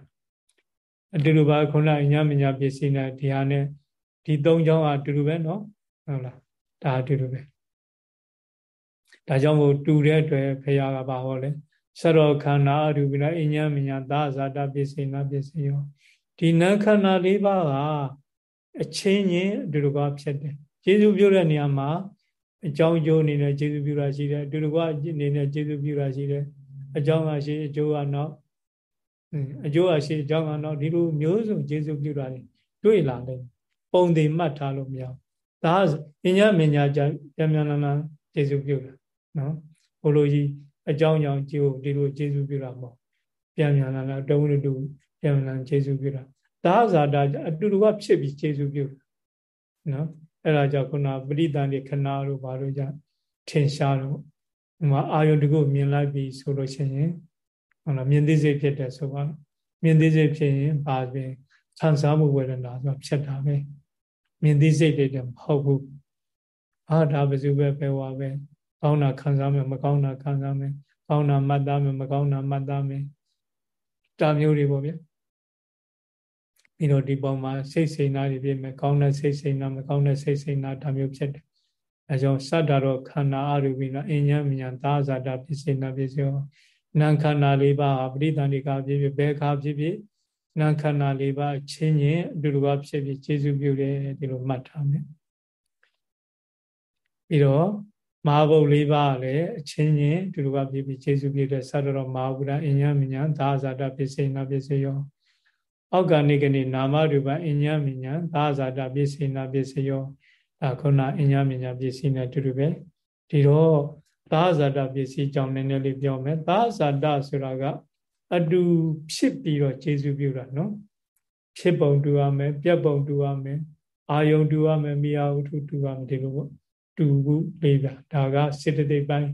[SPEAKER 1] အတူတူပါခုနအညမညာပစ္စည်းနဲ့ဒီဟာနဲ့ဒီသုံးချောင်းအတူတူပဲเนาะဟုတ်လားဒါအတူတူပဲဒါကြောင့်မို့တူတဲ့အတွက်ဖရာကပါဟောလဲဆရောခန္ဓာအရူပိနာအညမညာသာဇာတပစ္စေနာပစ္စယောဒီနံခန္ဓာ၄ပါးကအချင်းချင်းအတူတူပါဖြစ်တယ်ကျေစုပြုတဲ့နေရာမှာအကြောင်းကျိုးအနေနဲ့ကျေစုပြုတာရှိတယ်အတူတူကအနေနဲ့ကျေစုပြုတာရှိတယ် အကြောင်းကရှိအကျိုးကနောက်အကျိုးကရှိအကြောင်းကနောက်ဒီလိုမျိုးစုံကျေစုပြုတာတွေ့လာတယ်ပုံသေးမှတ်ထားလို့မရဘူးဒါအညမညာကြပြန်ပြန်လာလာကျေစုပြုတာနော်ဘိုလ်လိုကြီးအကြောင်းကြောင့်ကြည့်ဖို့ဒီလိုကျေစုပြုတာမဟုတ်ပြန်ပြန်လာလာတုံးတူပြန်ပြန်လာကျေစုပြုတာဒါဇာတာအတူတူကဖြစ်ပြီးကျေစုပြုနော်အဲ့ဒါကြောင့်ခုနပရိသန်ဒီခဏတို့ဘာလို့ကြထင်ရှားတော့ ဟိုမှာအာယုန်တကုမြင်လိုက်ပြီဆိုလို့ရှိရင်ဟုတ်လားမြင်သိစိတ်ဖြစ်တယ်ဆိုပါမြင်သိစိတ်ဖြစ်ရင်ဘာပြင်ခံစားမှုဝေဒနာဆိုဖြစ်တာပဲမြင်သိစိတ်တွေတည်းမဟုတ်ဘူးအာဒါဘယ်သူပဲပဲဝါပဲကောင်းတာခံစားမယ်မကောင်းတာခံစားမယ်ကောင်းတာမှတ်သားမယ်မကောင်းတာမှတ်သားမယ်တာမျိုးတွေပေါ့ဗျာပြီးတော့ဒီပုံမှာစိတ်စိန်နာတွေဖြစ်မယ်ကောင်းတဲ့စိတ်စိန်နာမကောင်းတဲ့စိတ်စိန်နာဒါမျိုးဖြစ်တယ် အဲကြောင့်စတ္တရောခန္ဓာအရူပိနအဉ္ဉမဉ္ဉသာဇာတာပစ္စေနာပစ္စယောနာခန္ဓာ၄ပါးဟာပရိသန္တိကဖြစ်ဖြစ်ဘယ်ခါဖြစ်ဖြစ်နာခန္ဓာ၄ပါးချင်းချင်းအတူတူပါဖြစ်ဖြစ်ခြေစုပြုတယ်ဒီလိုမှတ်ထားမယ်ပြီးတော့မဟာဘုတ်၄ပါးလည်းအချင်းချင်းအတူတူပါဖြစ်ဖြစ်ခြေစုပြုတဲ့စတ္တရောမဟာဘုရားအဉ္ဉမဉ္ဉသာဇာတာပစ္စေနာပစ္စယောအောက်ကနေကနေနာမရူပအဉ္ဉမဉ္ဉသာဇာတာပစ္စေနာပစ္စယော ဒါခုနအញ្ញမညာပစ္စည်းနဲ့အတူတူပဲဒီတော့သာဇာတပစ္စည်းကြောင့်နည်းနည်းလေးပြောမယ်သာဇာတဆိုတာကအတူဖြစ်ပြီးတော့ခြေစုပြုတာနော်ဖြစ်ပုံတူရမယ်ပြက်ပုံတူရမယ်အာယုံတူရမယ်မိယာဝတ္ထုတူရမယ်ဒီလိုပေါ့တူခုလေးပါဒါကစေတသိက်ပိုင်း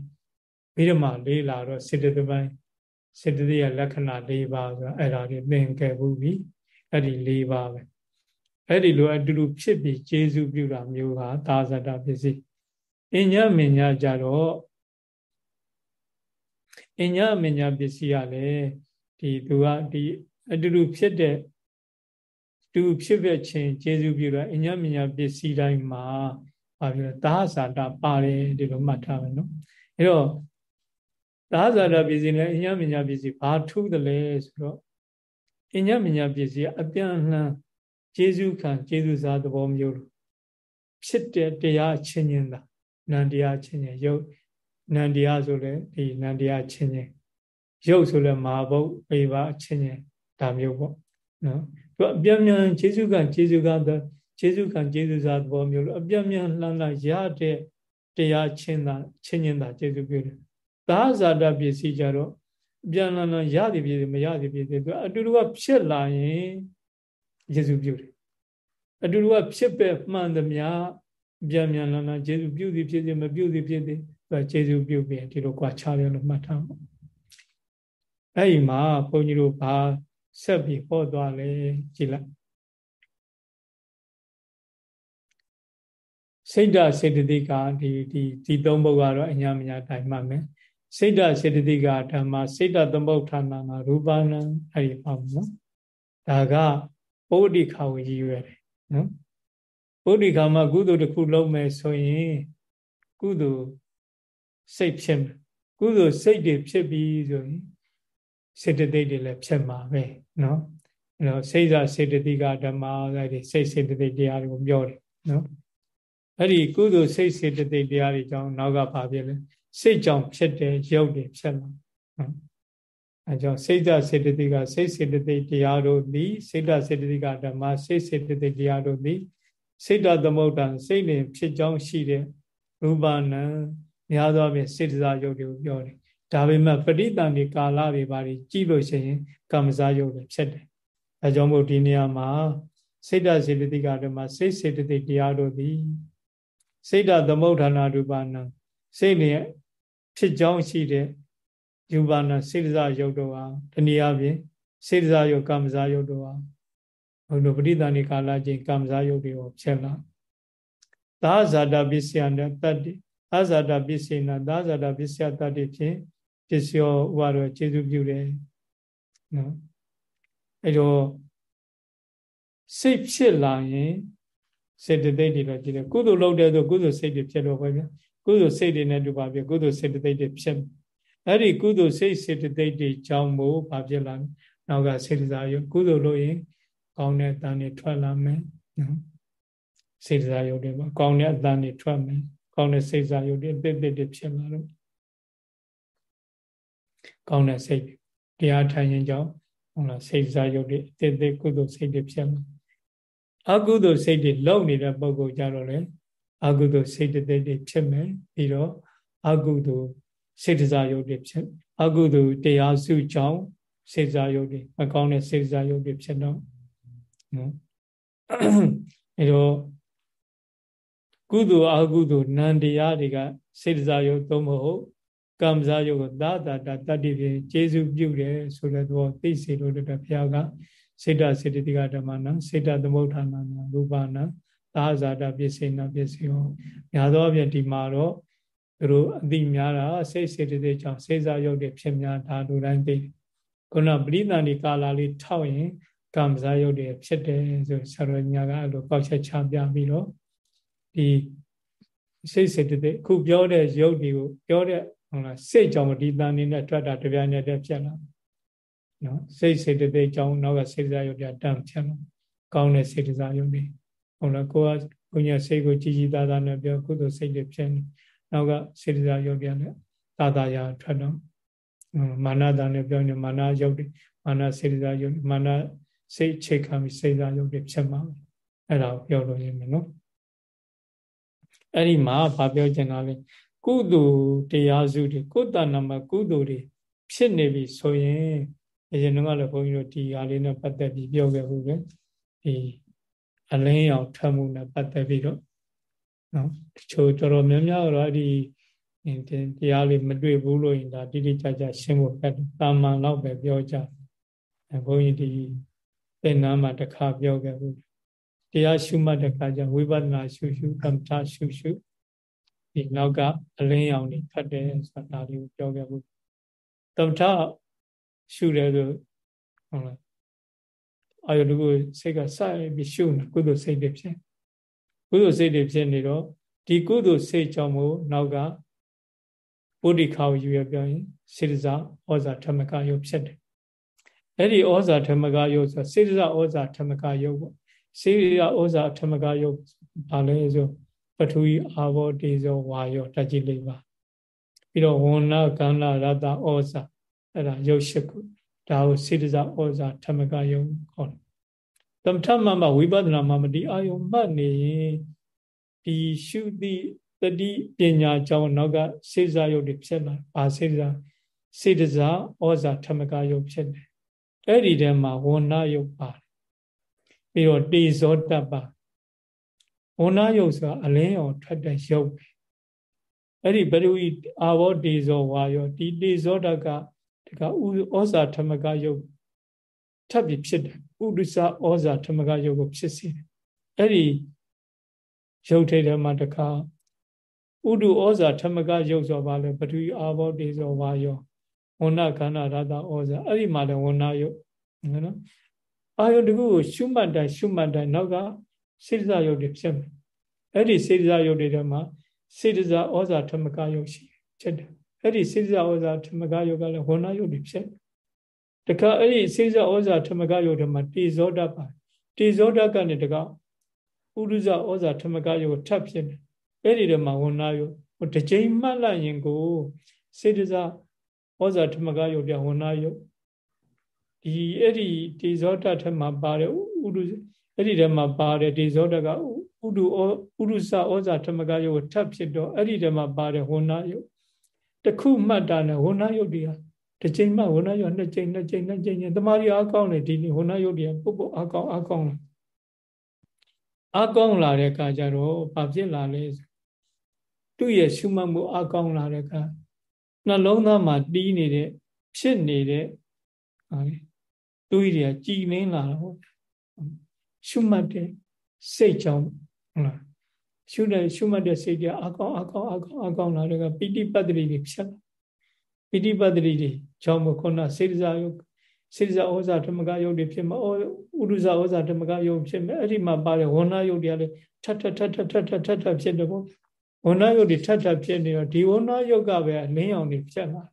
[SPEAKER 1] ပြီးတော့မှလေးလာတော့စေတသိက်ပိုင်းစေတသိက်ရဲ့လက္ခဏာ၄ပါးဆိုတာအဲ့ဒါတွေသင်ခဲ့ဘူးပြီအဲ့ဒီ၄ပါးပဲ အဲ့ဒီလိုအတူတူဖြစ်ပြီးခြေစုပြုတာမျိုးကသာဇာတပစ္စည်းအညမညာကြတော့အညမညာပစ္စည်းကလည်းဒီသူကဒီအတူတူဖြစ်တဲ့တူဖြစ်ဖြစ်ချင်းကျေစုပြုတာအညမညာပစ္စည်းတိုင်းမှာဘာပြောလဲသာဇာတာပါတယ်ဒီလိုမှတ်ထားမယ်နော်အဲတော့သာဇာတာပစ္စည်းနဲ့အညမညာပစ္စည်းဘာထူးတယ်လဲဆိုတော့အညမညာပစ္စည်းအပြန်အလှန် ကျေစုခံကျေစုစားသဘောမျိုးလို့ဖြစ်တဲ့တရားချင်းချင်းသာနန္တရားချင်းချင်းရုပ်နန္တရားဆိုလဲဒီနန္တရားချင်းချင်းရုပ်ဆိုလဲမာဘုတ်ပေပါချင်းချင်းဒါမျိုးပေါ့နော်သူအပြည့်မြန်ခြေစုကခြေစုကခြေစုကခြေစုစားသဘောမျိုးလို့အပြည့်မြန်လှမ်းလာရတဲ့တရားချင်းသာချင်းချင်းသာခြေစုပြုတယ်သာဇာတပစ္စည်းကြတော့ပြန်လာလာရသည်ဖြစ်မရသည်ဖြစ်သူအတူတူကဖြစ်လာရင် ယေရှုပြုတယ်အတူတူကဖြစ်ပဲမှန်သမျှပြန်ပြန်လာလာယေရှုပြုသည်ဖြစ်စေမပြုသည်ဖြစ်စေသူကယေရှုပြုပြီးဒီလိုကွာခြားတယ်လို့မှတ်ထားပါအဲ့ဒီမှာဘုန်းကြီးတို့ဘာဆက်ပြီးဟောသွားလဲကြည်လိုက်စိတ်ဓာစေတသိက်ကဒီဒီဒီသုံးပုဒ်ကတော့အညာမညာတိုင်မှမယ်စိတ်ဓာစေတသိက်ကဓမ္မစိတ်ဓာသမုဋ္ဌာနာရူပနာအဲ့ဒီပါဘူးနော်ဒါက ဗုဒ္ဓခါကိုရည်ရွယ်တယ်နော်ဗုဒ္ဓခါမှာကုသိုလ်တစ်ခုလုပ်မယ်ဆိုရင်ကုသိုလ်စိတ်ဖြစ်မယ်ကုသိုလ်စိတ်တွေဖြစ်ပြီးဆိုရင်စေတသိက်တွေလည်းဖြစ်မှာပဲနော်အဲ့တော့စိတ်စာစေတသိက်ကဓမ္မလိုက်တွေစိတ်စေတသိက်တရားတွေကိုပြောတယ်နော်အဲ့ဒီကုသိုလ်စိတ်စေတသိက်တရားတွေကြောင့်နောက်ကဘာဖြစ်လဲစိတ်ကြောင့်ဖြစ်တဲ့ရုပ်တွေဖြစ်လာနော် အဲကြောင့်စိတ်ဓာတ်စေတသိက်ကစိတ်စေတသိက်တရားတို့သည်စိတ်ဓာတ်စေတသိက်ကဓမ္မစိတ်စေတသိက်တရားတို့သည်စိတ်ဓာတ်သမုဒ္ဒံစိတ်နဲ့ဖြစ်ကြောင်းရှိတဲ့ရူပနာများသောဖြင့်စေတစာယုတ်တွေကိုပြောတယ်ဒါပေမဲ့ပဋိသန္ဓေကာလတွေပါကြည့်လို့ရှိရင်ကမ္မဇာယုတ်တွေဖြစ်တယ်အဲကြောင့်မို့ဒီနေရာမှာစိတ်ဓာတ်စေတသိက်ကဓမ္မစိတ်စေတသိက်တရားတို့သည်စိတ်တသမုဋ္ဌာနာရူပနာစိတ်နဲ့ဖြစ်ကြောင်းရှိတဲ့ ယူပါနာစေတစာယုတ်တော်ဟာတနည်းအားဖြင့်စေတစာယုတ်ကမ္မဇာယုတ်တော်ဟာဘုလိုပဋိသန္ဓေကာလချင်းကမ္မဇာယုတ်တွေကိုဖြစ်လာသာဇာတပစ္စယနဲ့တတ္တိသာဇာတပစ္စယနာသာဇာတပစ္စယတတ္တိဖြင့်ပစ္စယောဥပါတော့ကျေစုပြုတယ်နော်အဲတော့စိတ်ဖြစ်လာရင်စေတသိက်တွေတော့ကြည့်တယ်ကုသိုလ်လုပ်တဲ့ဆိုကုသိုလ်စိတ်တွေဖြစ်တော့ပဲဗျာကုသိုလ်စိတ်တွေနဲ့တူပါပြီကုသိုလ်စေတသိက်တွေဖြစ် အဲ့ဒီကုသိုလ်စိတ်စေတသိက်တွေကြောင့်မို့ဘာဖြစ်လာနောက်ကစေတစာယုကုသိုလ်လုပ်ရင်ကောင်းတဲ့အတန်တွေထွက်လာမယ်နော်စေတစာယုတွေပေါ့ကောင်းတဲ့အတန်တွေထွက်မယ်ကောင်းတဲ့စိတ်စာယုတွေအစ်စ်တွေဖြစ်လာတော့ကောင်းတဲ့စိတ်တရားထိုင်ရင်ကြောင့်ဟုတ်လားစိတ်စာယုတွေအစ်စ်ကုသိုလ်စိတ်တွေဖြစ်လာအကုသိုလ်စိတ်တွေလုံနေတဲ့ပုံကိုကြတော့လေအကုသိုလ်စိတ်တွေဖြစ်မယ်ပြီးတော့အကုသိုလ် စေတစာယုတ်တွေဖြစ်အကုသိုလ်တရားစုကြောင့်စေတစာယုတ်တွေမကောင်းတဲ့စေတစာယုတ်တွေဖြစ်တော့နော်အဲတော့ကုသိုလ်အကုသိုလ်နန္တရားတွေကစေတစာယုတ်သုံးမဟုတ်ကမ္မဇာယုတ်ကိုသာတာတတ္တိဖြင့်ကျေစုပြုတယ်ဆိုတဲ့သဘောသိစေလို့တည်းဘုရားကစေတစေတတိကဓမ္မနာစေတသမုဋ္ဌာနာရူပနာသာဇာတပစ္စေနာပစ္စယောများသောအပြင်ဒီမှာတော့ သူတို့အတိများတာစိတ်စေတသိက်ကြောင့်စေစားရုပ်တွေဖြစ်များဒါလူတိုင်းသိတယ်ခုနပရိသန္တိကာလာလေးထောက်ရင်ကံစားရုပ်တွေဖြစ်တယ်ဆိုဆရာညာကအဲ့လိုပေါက်ချက်ချပြပြီးတော့ဒီစိတ်စေတသိက်ခုပြောတဲ့ရုပ်တွေကိုပြောတဲ့ဟုတ်လားစိတ်ကြောင့်ဒီတန်နေနဲ့ထွက်တာတပြားနဲ့တည်းဖြစ်လာနော်စိတ်စေတသိက်ကြောင့်နောက်ကစေစားရုပ်တွေတန့်ဖြစ်လာကောင်းတဲ့စေတစားရုပ်တွေဟုတ်လားကိုကကိုညာစိတ်ကိုကြည်ကြည်သားသားနဲ့ပြောကုသိုလ်စိတ်တွေဖြစ်နေ နောက်ကစေတစာယောဂီနဲ့သာသာယာထွက်တော့မာနတာနဲ့ပြောနေမာနယုတ်တွေမာနစေတစာယုတ်မာနစိတ်ချိတ်ခံပြီးစေတစာယုတ်တွေဖြစ်မှာအဲ့ဒါကိုပြောလို့ရမယ်နော်အဲ့ဒီမှာဗာပြောချင်တာလေကုသိုလ်တရားစုတွေကိုယ်တဏ္ဍမှာကုသိုလ်တွေဖြစ်နေပြီဆိုရင်အရင်ကလည်းဘုန်းကြီးတို့ဒီဟာလေးနဲ့ပတ်သက်ပြီးပြောခဲ့ဘူးပဲဒီအလင်းရောင်ထွက်မှုနဲ့ပတ်သက်ပြီးတော့ နော်တချို့တော်တော်များများတော့အဲ့ဒီတရားလေးမတွေ့ဘူးလို့ရင်ဒါတိတိကျကျရှင်းဖို့ပဲတာမန်တော့ပဲပြောကြတယ်ဘုန်းကြီးဒီသင်္นานမှာတစ်ခါပြောခဲ့ဘူးတရားရှုမှတ်တဲ့အခါကျဝိပဿနာရှုရှုကမ္မထာရှုရှုဒီနောက်ကအလင်းရောင်တွေဖတ်တယ်ဆိုတာလေးကိုပြောခဲ့ဘူးသမ္မထာရှုတယ်ဆိုဟုတ်လားအာယုတကူစိတ်ကစိုက်ပြီးရှုနေကုသိုလ်စိတ်တွေဖြစ် ကုသိုလ်စိတ်တွေဖြစ်နေတော့ဒီကုသိုလ်စိတ်ကြောင့်မို့နောက်ကပုဒ္ဓိခါကိုယူရပြောရင်စေတစာဩဇာဓမ္မကယုတ်ဖြစ်တယ်အဲ့ဒီဩဇာဓမ္မကယုတ်ဆိုစေတစာဩဇာဓမ္မကယုတ်ပေါ့စေတစာဩဇာဓမ္မကယုတ်ဘာလဲဆိုပထဝီအာဘောတေဇောဝါယောတကြီးလေးပါပြီးတော့ဝဏ္ဏကန္နာရတဩဇာအဲ့ဒါယုတ်ရှိခုဒါကိုစေတစာဩဇာဓမ္မကယုတ်ခေါ်တယ် သမထမမဝိပဿနာမမဒီအာယုံမှတ်နေရင်ဒီရှုတိတတိပညာကြောင့်နောက်ကစေစားယုတ်တွေဖြစ်လာပါစေစားစေတစာဩဇာဓမ္မကယုတ်ဖြစ်တယ်အဲ့ဒီထဲမှာဝဏ္ဏယုတ်ပါတယ်ပြီးတော့တေဇောတပ္ပဝဏ္ဏယုတ်ဆိုတာအလင်းအောင်ထွက်တဲ့ယုတ်ပဲအဲ့ဒီဘရဝီအာဘောတေဇောဝါယောဒီတေဇောတကတကဩဇာဓမ္မကယုတ် ထပ်ပြီးဖြစ်တယ်ဥဒ္ဒစဩဇာဓမ္မကယုတ်ကိုဖြစ်စေတယ်အဲ့ဒီယုတ်ထိတ်ထဲမှာတခါဥဒုဩဇာဓမ္မကယုတ်ဆိုပါလဲပထဝီအာဘောတေဇောဝါယောဝဏခန္ဓာရတဩဇာအဲ့ဒီမှာလဲဝဏယုတ်နော်အာယုတကူကိုရှုမှတ်တိုင်းရှုမှတ်တိုင်းနောက်ကစေတစာယုတ်တွေဖြစ်မယ်အဲ့ဒီစေတစာယုတ်တွေထဲမှာစေတစာဩဇာဓမ္မကယုတ်ရှိဖြစ်တယ်အဲ့ဒီစေတစာဩဇာဓမ္မကယုတ်ကလည်းဝဏယုတ်တွေဖြစ်တ ခါအဲ့ဒီစေတစာဩဇာဓမ္မကယုတ်တွေမှာတေဇောတပါတေဇောတကနေတခါဥဒုဇဩဇာဓမ္မကယုတ်ထပ်ဖြစ်တယ်အဲ့ဒီတည်းမှာဝဏယုတ်ဟိုတစ်ချိန်မှတ်လိုက်ရင်ကိုစေတစာဩဇာဓမ္မကယုတ်ပြဝဏယုတ်ဒီအဲ့ဒီတေဇောတထမှာပါတယ်ဥဒုအဲ့ဒီတည်းမှာပါတယ်တေဇောတကဥဒုဥဒုစဩဇာဓမ္မကယုတ်ထပ်ဖြစ်တော့အဲ့ဒီတည်းမှာပါတယ်ဝဏယုတ်တခုမှတ်တာနဲ့ဝဏယုတ်တွေဟာ တစ်ချိန်မှဝဏယုတ်နှစ်ချိန်နှစ်ချိန်နှစ်ချိန်တမာရီအားကောင်းတယ်ဒီဝဏယုတ်တွေပုပ်ပုပ်အားကောင်းအားကောင်းလာအကောင်းလာတဲ့အခါကျတော့ဘာဖြစ်လာလဲသူ့ရဲ့ရှုမှတ်မှုအကောင်းလာတဲ့အခါနှလုံးသားမှာတီးနေတဲ့ဖြစ်နေတဲ့ဟာလေတွေးတွေကကြည်လင်းလာတော့ရှုမှတ်တဲ့စိတ်ကြောင့်ဟုတ်လားရှုတဲ့ရှုမှတ်တဲ့စိတ်တွေအကောင်းအကောင်းအကောင်းအကောင်းလာတဲ့ကပိဋိပတ္တိတွေဖြစ်လာ ပိဋိပတ္တိတွေကြောင့်မခုနစေတစာယုစေတစာဩဇာဓမ္မကယုတ်တွေဖြစ်မှာဥရုဇဩဇာဓမ္မကယုတ်ဖြစ်မယ်အဲ့ဒီမှာပါတဲ့ဝဏယုတ်တွေကလည်းထထထထထထထထဖြစ်တယ်ပေါ့ဝဏယုတ်တွေထထဖြစ်နေတော့ဒီဝဏယုတ်ကပဲလင်းအောင်နေဖြစ်လာ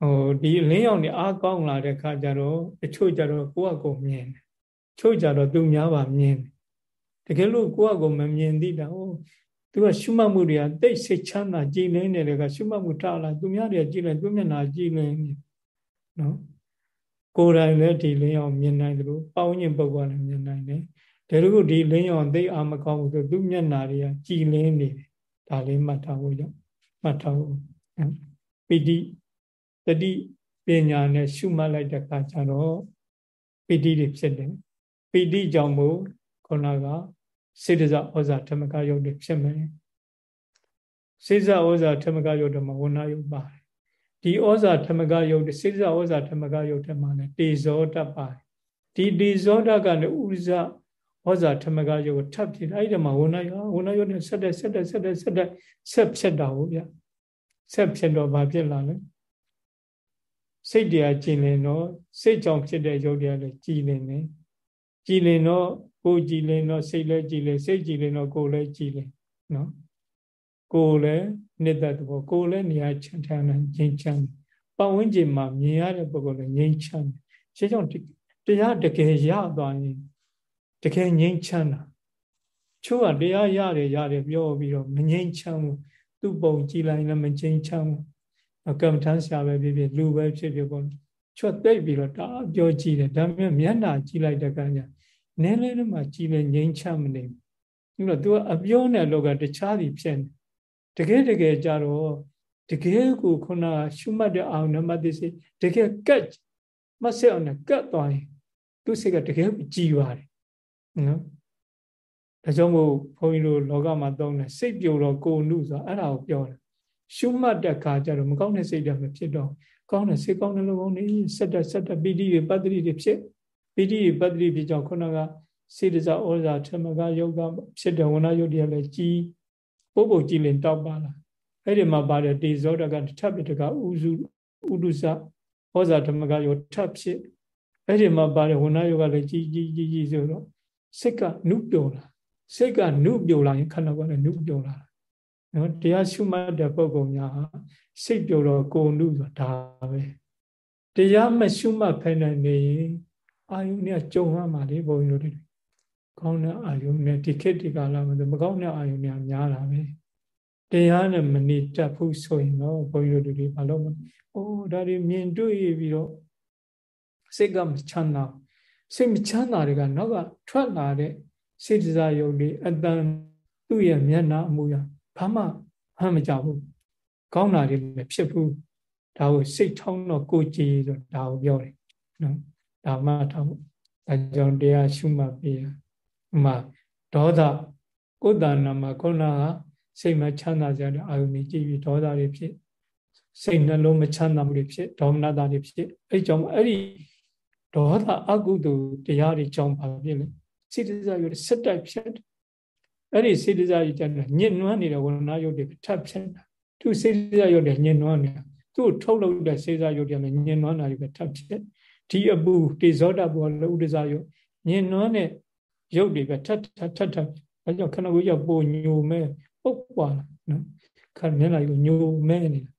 [SPEAKER 1] ဟိုဒီလင်းရောင်နေအားကောင်းလာတဲ့ခါကျတော့တချို့ကျတော့ကိုယ့်အကိုမြင်တယ်ချို့ကျတော့သူများပါမြင်တယ်တကယ်လို့ကိုယ့်အကိုမမြင်သေးတာဟို သူကရှုမှတ်မှုတွေကတိတ်စိတ်ချမ်းသာကြည်လင်းနေတယ်ကရှုမှတ်မှုထားလာသူများတွေကကြည်လင်းသူမျက်နှာကြည်လင်းနေနော်ကိုယ်တိုင်လည်းဒီလင်းရောင်မြင်နိုင်တယ်လို့ပေါင်းညင်ပုဂ္ဂိုလ်လည်းမြင်နိုင်တယ်ဒါလို့ဒီလင်းရောင်သိအာမကောင်းဘူးဆိုသူမျက်နှာတွေကကြည်လင်းနေတယ်ဒါလေးမှတ်ထားဖို့ကြောင့်မှတ်ထားဖို့ပိဋိတတိပညာနဲ့ရှုမှတ်လိုက်တဲ့အခါကျတော့ပီတိတွေဖြစ်တယ်ပီတိကြောင့်မို့ခုနက စေတဇဩဇာဓမ္မကယုတ်တွေဖြစ်မယ်စေတဇဩဇာဓမ္မကယုတ်တွေမှာဝဏယုတ်ပါတယ်ဒီဩဇာဓမ္မကယုတ်တွေစေတဇဩဇာဓမ္မကယုတ်တွေမှာလည်းတေဇောတတ်ပါတယ်ဒီတေဇောတကလည်းဥရဇဩဇာဓမ္မကယုတ်ကိုထပ်ဖြစ်အဲ့ဒီမှာဝဏယဝဏယုတ်နဲ့ဆက်တဲ့ဆက်တဲ့ဆက်တဲ့ဆက်တဲ့ဆက်ဖြစ်တာဟုတ်ဗျဆက်ဖြစ်တော့ဘာဖြစ်လာလဲစိတ်တရားကြည်လင်တော့စိတ်ကြောင့်ဖြစ်တဲ့ယုတ်တရားလည်းကြည်လင်နေကြည်လင်တော့ ကိုယ်ကြည်လင်တော့စိတ်လည်းကြည်လင်စိတ်ကြည်လင်တော့ကိုယ်လည်းကြည်လင်နော်ကိုယ်လည်းနှစ်သက်တော့ကိုယ်လည်းနေရာချမ်းသာနေငြိမ်းချမ်းပတ်ဝန်းကျင်မှာမြင်ရတဲ့ပုဂ္ဂိုလ်လည်းငြိမ်းချမ်းရှင်းကြောင့်တရားတကယ်ရသွားရင်တကယ်ငြိမ်းချမ်းတာချို့ကတရားရတယ်ရတယ်ပြောပြီးတော့မငြိမ်းချမ်းဘူးသူ့ပုံကြည်လိုက်လည်းမငြိမ်းချမ်းဘူးကမ္မထမ်းဆရာပဲဖြစ်ဖြစ်လူပဲဖြစ်ဖြစ်ပေါ့ချွတ်သိပ်ပြီးတော့ဒါပြောကြည့်တယ်ဒါပေမဲ့မျက်နှာကြည့်လိုက်တဲ့ကညာ နည်းနည်းလေးမှကြည့်လဲငြိမ်းချမ်းမနေဘူးအဲ့တော့ तू အပြောနဲ့လောကတခြားစီဖြစ်နေတကယ်တကယ်ကြတော့တကယ်ကိုခုနရှုမှတ်တဲ့အောင်နမသိစေတကယ်ကတ်မဆက်အောင်ကတ်သွားရင်သူစိတ်ကတကယ်ကြည်ပါတယ်နော်ဒါကြောင့်မို့ဘုန်းကြီးတို့လောကမှာသုံးတယ်စိတ်ပြိုတော့ကိုယ်နုဆိုတာအဲ့ဒါကိုပြောတယ်ရှုမှတ်တဲ့အခါကျတော့မကောင်းတဲ့စိတ်တွေမဖြစ်တော့ကောင်းတဲ့စိတ်ကောင်းတဲ့လူကောင်းနေဆက်တက်ဆက်တက်ပီတိတွေပတ္တိတွေဖြစ် ပီတိတွေပတ္တိဖြစ်ကြောင်းခုနကစေတဇဩဇာထမကယုတ်ကဖြစ်တဲ့ဝဏယုတ်တွေလည်းကြီးပုပ်ပုပ်ကြည်လင်တောက်ပါလားအဲ့ဒီမှာပါတယ်တေဇောတကထပ်ပြတကဥစုဥဒုစဩဇာဓမ္မကယောထပ်ဖြစ်အဲ့ဒီမှာပါတယ်ဝဏယောကလည်းကြီးကြီးကြီးကြီးဆိုတော့စိတ်ကနုပြုံလာစိတ်ကနုပြုံလာရင်ခန္ဓာကလည်းနုပြုံလာနော်တရားရှုမှတ်တဲ့ပုဂ္ဂိုလ်များဟာစိတ်ပြောတော့ကိုယ်နုဆိုတာဒါပဲတရားမရှုမှတ်ဖက်နိုင်နေရင် အာယုနဲ့ကြုံရမှာလေဘုန်းကြီးတို့တွေကောင်းတဲ့အာယုနဲ့ဒီခေတ်ဒီကာလမှာမကောင်းတဲ့အာယုနဲ့များတာပဲတရားနဲ့မနေတတ်ဘူးဆိုရင်တော့ဘုန်းကြီးတို့တွေဘာလို့မအိုးဒါတွေမြင်တွေ့ပြီးတော့စိတ်ကမချမ်းသာစိတ်မချမ်းသာတွေကနောက်ကထွက်လာတဲ့စေတစာယုတ်တွေအတန်သူ့ရဲ့မျက်နှာအမူအရာဘာမှဟမ်းမကြဘူးကောင်းတာတွေလည်းဖြစ်ဘူးဒါကိုစိတ်ထောင်းတော့ကိုကြည်ဆိုဒါကိုပြောတယ်နော် ဒါမှထောင်းဒါကြောင့်တရားရှုမှတ်ပြီးဥမာဒေါသကိုယ်တဏ္ဍမှာခုနကစိတ်မချမ်းသာကြတဲ့အာယုန်ကြီးကြည့်ပြီးဒေါသတွေဖြစ်စိတ်နှလုံးမချမ်းသာမှုတွေဖြစ်ဒေါမနတာတွေဖြစ်အဲ့ကြောင့်အဲ့ဒီဒေါသအကုသိုလ်တရားတွေကြောင့်ပါဖြစ်လေစိတ်တစားရစက်တိုက်ဖြစ်အဲ့ဒီစေတစာကြီးတက်ညင်နွမ်းနေတဲ့ဝရဏယုတ်တွေထပ်ဖြစ်တာသူစေတစာယုတ်တွေညင်နွမ်းနေတာသူ့ထုတ်လုပ်တဲ့စေတစာယုတ်တွေလည်းညင်နွမ်းတာတွေပဲထပ်ဖြစ် ဒီအပူတေဇောတဘောလည်းဥဒစာယုတ်ညင်နွမ်းတဲ့ယုတ်တွေပဲထပ်ထပ်ထပ်ထပ်အဲကြောင့်ခဏကိုရောက်ပိုညိုမဲပုတ်ပွာလာနော်ခဏမျက်နှာကိုညိုမဲနေတာ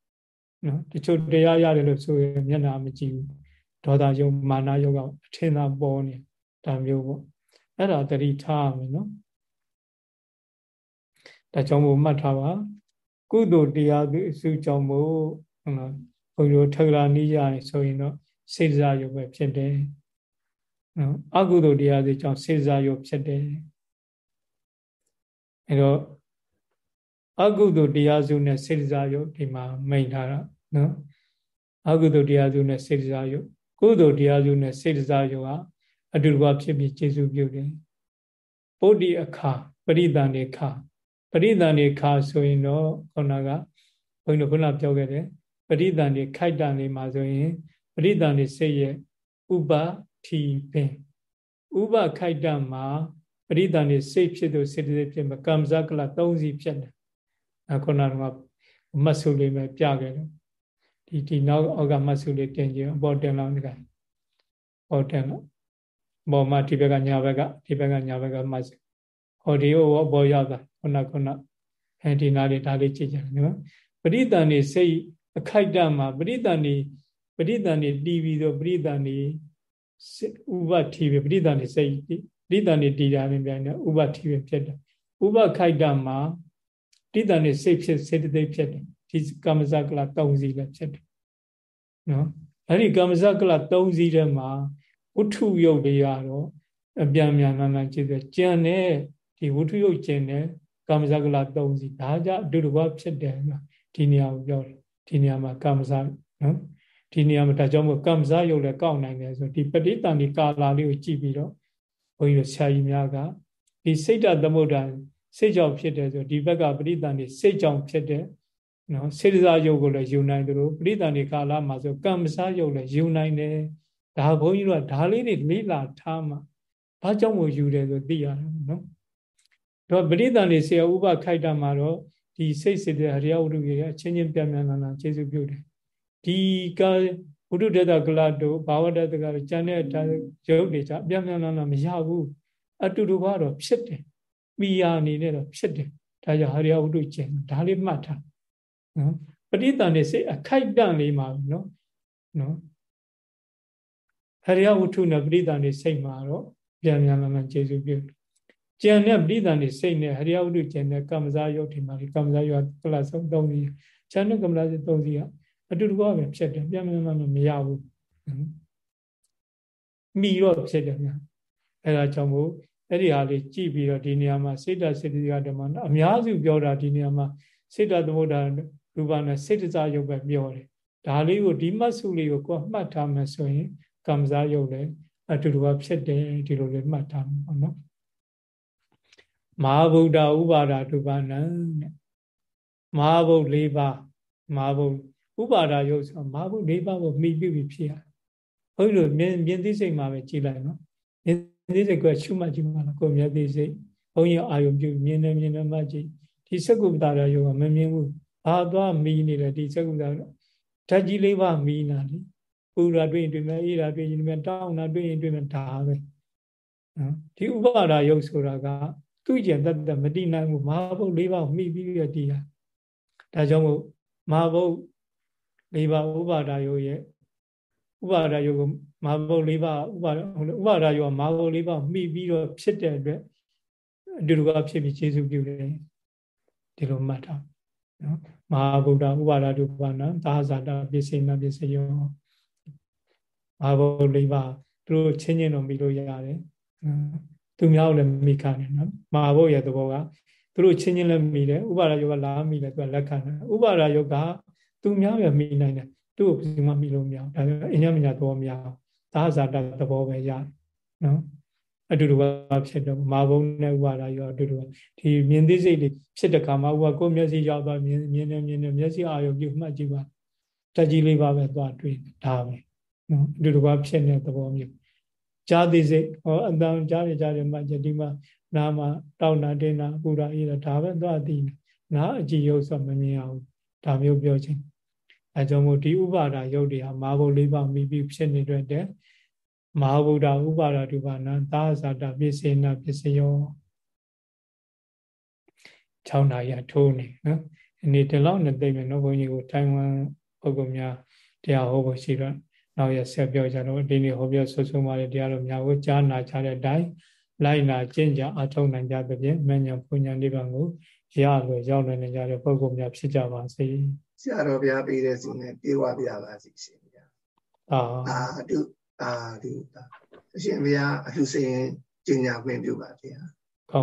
[SPEAKER 1] နော်တချို့တရားရတယ်လို့ဆိုရင်မျက်နှာမကြည့်ဘူးဒေါသယုတ်မာနယုတ်ကအထင်သာပေါ်နေဒါမျိုးပေါ့အဲ့ဒါတတိထားရမယ်နော်ဒါကြောင့်မို့မှတ်ထားပါကုသိုလ်တရားသူအစုကြောင့်မို့ဟုတ်လားဘုန်းကြီးတို့ထကရာနိရရင်ဆိုရင်တော့ စေစားရုပ်ပဲဖြစ်တယ်နော်အကုသိုလ်တရားတွေကြောင့်စေစားရုပ်ဖြစ်တယ်အဲတော့အကုသိုလ်တရားစုနဲ့စေစားရုပ်ဒီမှာမိန်ထားတာနော်အကုသိုလ်တရားစုနဲ့စေစားရုပ်ကုသိုလ်တရားစုနဲ့စေစားရုပ်ဟာအတူတူဖြစ်ပြီးကျေစုပြုတယ်ပုဒ္ဓိအခါရိသန်နေခါပရိသန်နေခါဆိုရင်တော့ခုနကဘုန်းကြီးတို့ခုနပြောခဲ့တယ်ပရိသန်နေခိုက်တန်နေမှာဆိုရင် ပရိသန်နေစိတ်ရဲ့ဥပထီပင်ဥပခိုက်တန်မှာပရိသန်နေစိတ်ဖြစ်သူစေတသိက်ဖြစ်မှာကမ္မဇကလ၃စီဖြစ်တယ်အခုနကမတ်စုလေးပဲပြခဲ့တယ်ဒီဒီနောက်အောက်ကမတ်စုလေးတင်ကြည့်အပေါ်တင်လောက်နေကပေါ်တင်လို့ပေါ်မှာဒီဘက်ကညာဘက်ကဒီဘက်ကညာဘက်ကမတ်စုဟောဒီဟောပေါ်ရောက်တာခုနခုနအဲဒီနားလေးဒါလေးကြည့်ကြတယ်နော်ပရိသန်နေစိတ်အခိုက်တမှာပရိသန်နေ ပရိသန်နေတီးပြီးတော့ပရိသန်နေဥပတိပဲပရိသန်နေစိတ်ပရိသန်နေတီးတာနဲ့ပြန်တယ်ဥပတိပဲဖြစ်တယ်ဥပခိုက်တမှာပရိသန်နေစိတ်ဖြစ်စေတသိက်ဖြစ်တယ်ဒီကမ္မဇကလ3စီးလည်းဖြစ်တယ်နော်အဲ့ဒီကမ္မဇကလ3စီးထဲမှာဝဋ္ထုယုတ်တွေကတော့အပြန်မြန်နာနာကြည့်တယ်ကြံတဲ့ဒီဝဋ္ထုယုတ်ကျင်တဲ့ကမ္မဇကလ3စီးဒါကြအတူတကွဖြစ်တယ်ဒီနေရာကိုပြောတယ်ဒီနေရာမှာကမ္မဇနော် ဒီနေရာမှာဒါကြောင့်မို့ကမ္မဇယုတ်လည်းကောက်နိုင်တယ်ဆိုဒီပဋိသန္ဓေကာလာလေးကိုကြည့်ပြီးတော့ဘုန်းကြီးတို့ဆရာကြီးများကဒီစိတ်တသမုဒ္ဒံစိတ်ကြောင့်ဖြစ်တယ်ဆိုဒီဘက်ကပဋိသန္ဓေစိတ်ကြောင့်ဖြစ်တယ်နော်စေတစာယုတ်ကိုလည်းယူနိုင်တယ်လို့ပဋိသန္ဓေကာလမှာဆိုကမ္မစာယုတ်လည်းယူနိုင်တယ်ဒါဘုန်းကြီးတို့ကဒါလေးတွေလေးလာထားမှဘာကြောင့်မို့ယူတယ်ဆိုသိရတယ်နော်တော့ပဋိသန္ဓေဆရာဥပခိုက်တာမှာတော့ဒီစိတ်စေတဟရိယဝတ္ထုရဲ့အချင်းချင်းပြမြန်လာလာကျေစုပြုတယ် ဒီကဝိတုဒတကလတို့ဘာဝတတကလည်းကျန်တဲ့ရုပ်တွေကြပြမြန်လာလာမရဘူးအတူတူကတော့ဖြစ်တယ်မိယာအနေနဲ့တော့ဖြစ်တယ်ဒါကြောင့်ဟရိယဝတ္ထုကျင်ဒါလေးမှတ်ထားနော်ပဋိသန္ဓေစိတ်အခိုက်တန့်လေးမှာနော်နော်ဟရိယဝတ္ထုနဲ့ပဋိသန္ဓေစိတ်မှာတော့ပြန်ပြန်လာလာကျေစုပြုကျန်တဲ့ပဋိသန္ဓေစိတ်နဲ့ဟရိယဝတ္ထုကျန်တဲ့ကမ္မဇာယုတ်ဒီမှာကမ္မဇာယုတ်ကလဆုံး၃စီးကျန်တဲ့ကမ္မဇာ၃စီးက အတူတူပဲဖြစ်တယ်ပြန်ပြန်လာလာမရဘူးမိတော့ဖြစ်တယ်များအဲဒါကြောင့်မို့အဲ့ဒီဟာလေးကြည့်ပြီးတော့ဒီနေရာမှာစိတ်တစေတသိကဓမ္မအများစုပြောတာဒီနေရာမှာစိတ်တသမုဒ္ဒရူပနဲ့စိတ်တစားယုတ်ပဲပြောတယ်ဒါလေးကိုဒီမတ်စုလေးကိုကိုယ်မှတ်ထားမယ်ဆိုရင်ကမ္မဇာယုတ်လည်းအတူတူဖြစ်တယ်ဒီလိုလေးမှတ်ထားမှာပေါ့နော်မဟာဗုဒ္ဓဥပါဒဒုပါဏံတဲ့မဟာဗုဒ္ဓ၄ပါးမဟာဗုဒ္ဓ ဥပါဒယုတ်ဆိုမဟာဗုဒ္ဓ၄ပါးကိုမိပြုပြီးဖြစ်ရဘုန်းကြီးတို့မြင်မြင်သိစိတ်မှာပဲကြည်လိုက်နော်မြင်သိစိတ်ကရှုမှတ်ကြည့်မှာလားကိုမြင်သိစိတ်ဘုန်းကြီးအာယုံပြုမြင်နေမြင်နေမှကြည့်ဒီစကုပ္ပတာရယောကမမြင်ဘူးဘာသွားမီးနေလဲဒီစကုပ္ပတာဓာတ်ကြီးလေးပါမီးနာလေပူရာတွေ့ရင်တွေ့မယ်အေးရာတွေ့ရင်တွေ့မယ်တောင်းတာတွေ့ရင်တွေ့မယ်ဒါပဲနော်ဒီဥပါဒယုတ်ဆိုတာကသူ့ကျင်တတ်တမတိနိုင်ဘူးမဟာဘုတ်၄ပါးမိပြီးရတည်ရဒါကြောင့်မို့မဟာဘုတ် ၄ပါးဥပါဒယုတ်ရဲ့ဥပါဒယုတ်ကိုမဟာဘုတ်၄ပါးဥပါဒဥပါဒယုတ်ကမဟာဘုတ်၄ပါးမိပြီးတော့ဖြစ်တဲ့အတွက်အတူတူကဖြစ်ပြီးခြေစုပ်ပြုတယ်ဒီလိုမှတ်ထားနော်မဟာဗုဒ္ဓဥပါဒတုပါဏသာဇာတပစ္စေနပစ္စယောမဟာဗုဒ္ဓ၄ပါးသူတို့ချင်းချင်းတော့ပြီးလို့ရတယ်သူများလည်းမိခံတယ်နော်မဟာဗုဒ္ဓရဲ့သဘောကသူတို့ချင်းချင်းလည်းမိတယ်ဥပါဒယောကလာမိတယ်သူကလက်ခံတယ်ဥပါဒယောက သူများပဲမိနိုင်တယ်သူ့ကိုဘယ်သူမှမိလို့မရဘူးဒါပေမဲ့အညမညာသဘောမရဘူးသာဇာတသဘောပဲရတယ်နော်အတူတူပါဖြစ်တော့မာဘုံနဲ့ဥပါဒရောအတူတူပါဒီမြင်သိစိတ်တွေဖြစ်တဲ့ခါမှာဥပါကိုမျက်စိရောက်သွားမြင်မြင်နေမြင်နေမျက်စိအာရုံပြုမှတ်ကြည့်ပါတက်ကြီးလေးပါပဲသွားတွေ့ဒါပဲနော်အတူတူပါဖြစ်တဲ့သဘောမျိုးကြားသိစိတ်ဟောအတန်ကြားရကြားရမှကြဒီမှာနာမှာတောက်နာတင်းနာပူရာအေးတာဒါပဲသွားသိနာအကြည့်ရုပ်ဆိုမမြင်အောင်ဒါမျိုးပြောချင်း အဲကြောင့်မို့ဒီဥပါဒရုပ်တွေဟာမာဘုံလေးပါမိပြီးဖြစ်နေတဲ့မဟာဗုဒ္ဓဥပါဒတုပါဏသာဇာတပစ္စေနပစ္စယော6နာရီထိုးနေနော်အနေဒီလောက်နဲ့သိမယ်နော်ဘုန်းကြီးကိုတိုင်ဝမ်ပုဂ္ဂိုလ်များတရားဟောဖို့ရှိတော့နောက်ရဆက်ပြောကြတော့ဒီနေ့ဟောပြောဆွဆုံးပါတဲ့တရားတော်များကိုကြားနာကြတဲ့အတိုင်းလိုက်နာကျင့်ကြအထောက်နိုင်ကြသဖြင့်မဉ္ဇဉ်ပူညာနိဗ္ဗာန်ကိုရလို့ရောက်နိုင်ကြတဲ့ပုဂ္ဂိုလ်များဖြစ်ကြပါစေ
[SPEAKER 2] ဆရာတော်ဘုရားပေးတဲ့စီနဲ့ပြေဝပြပါစီရှင်ဗျာအာအတုအာဒီအရှင်ဘုရားအလှူစင်ကျင်ညာခွင့်ပြုပါဗျာ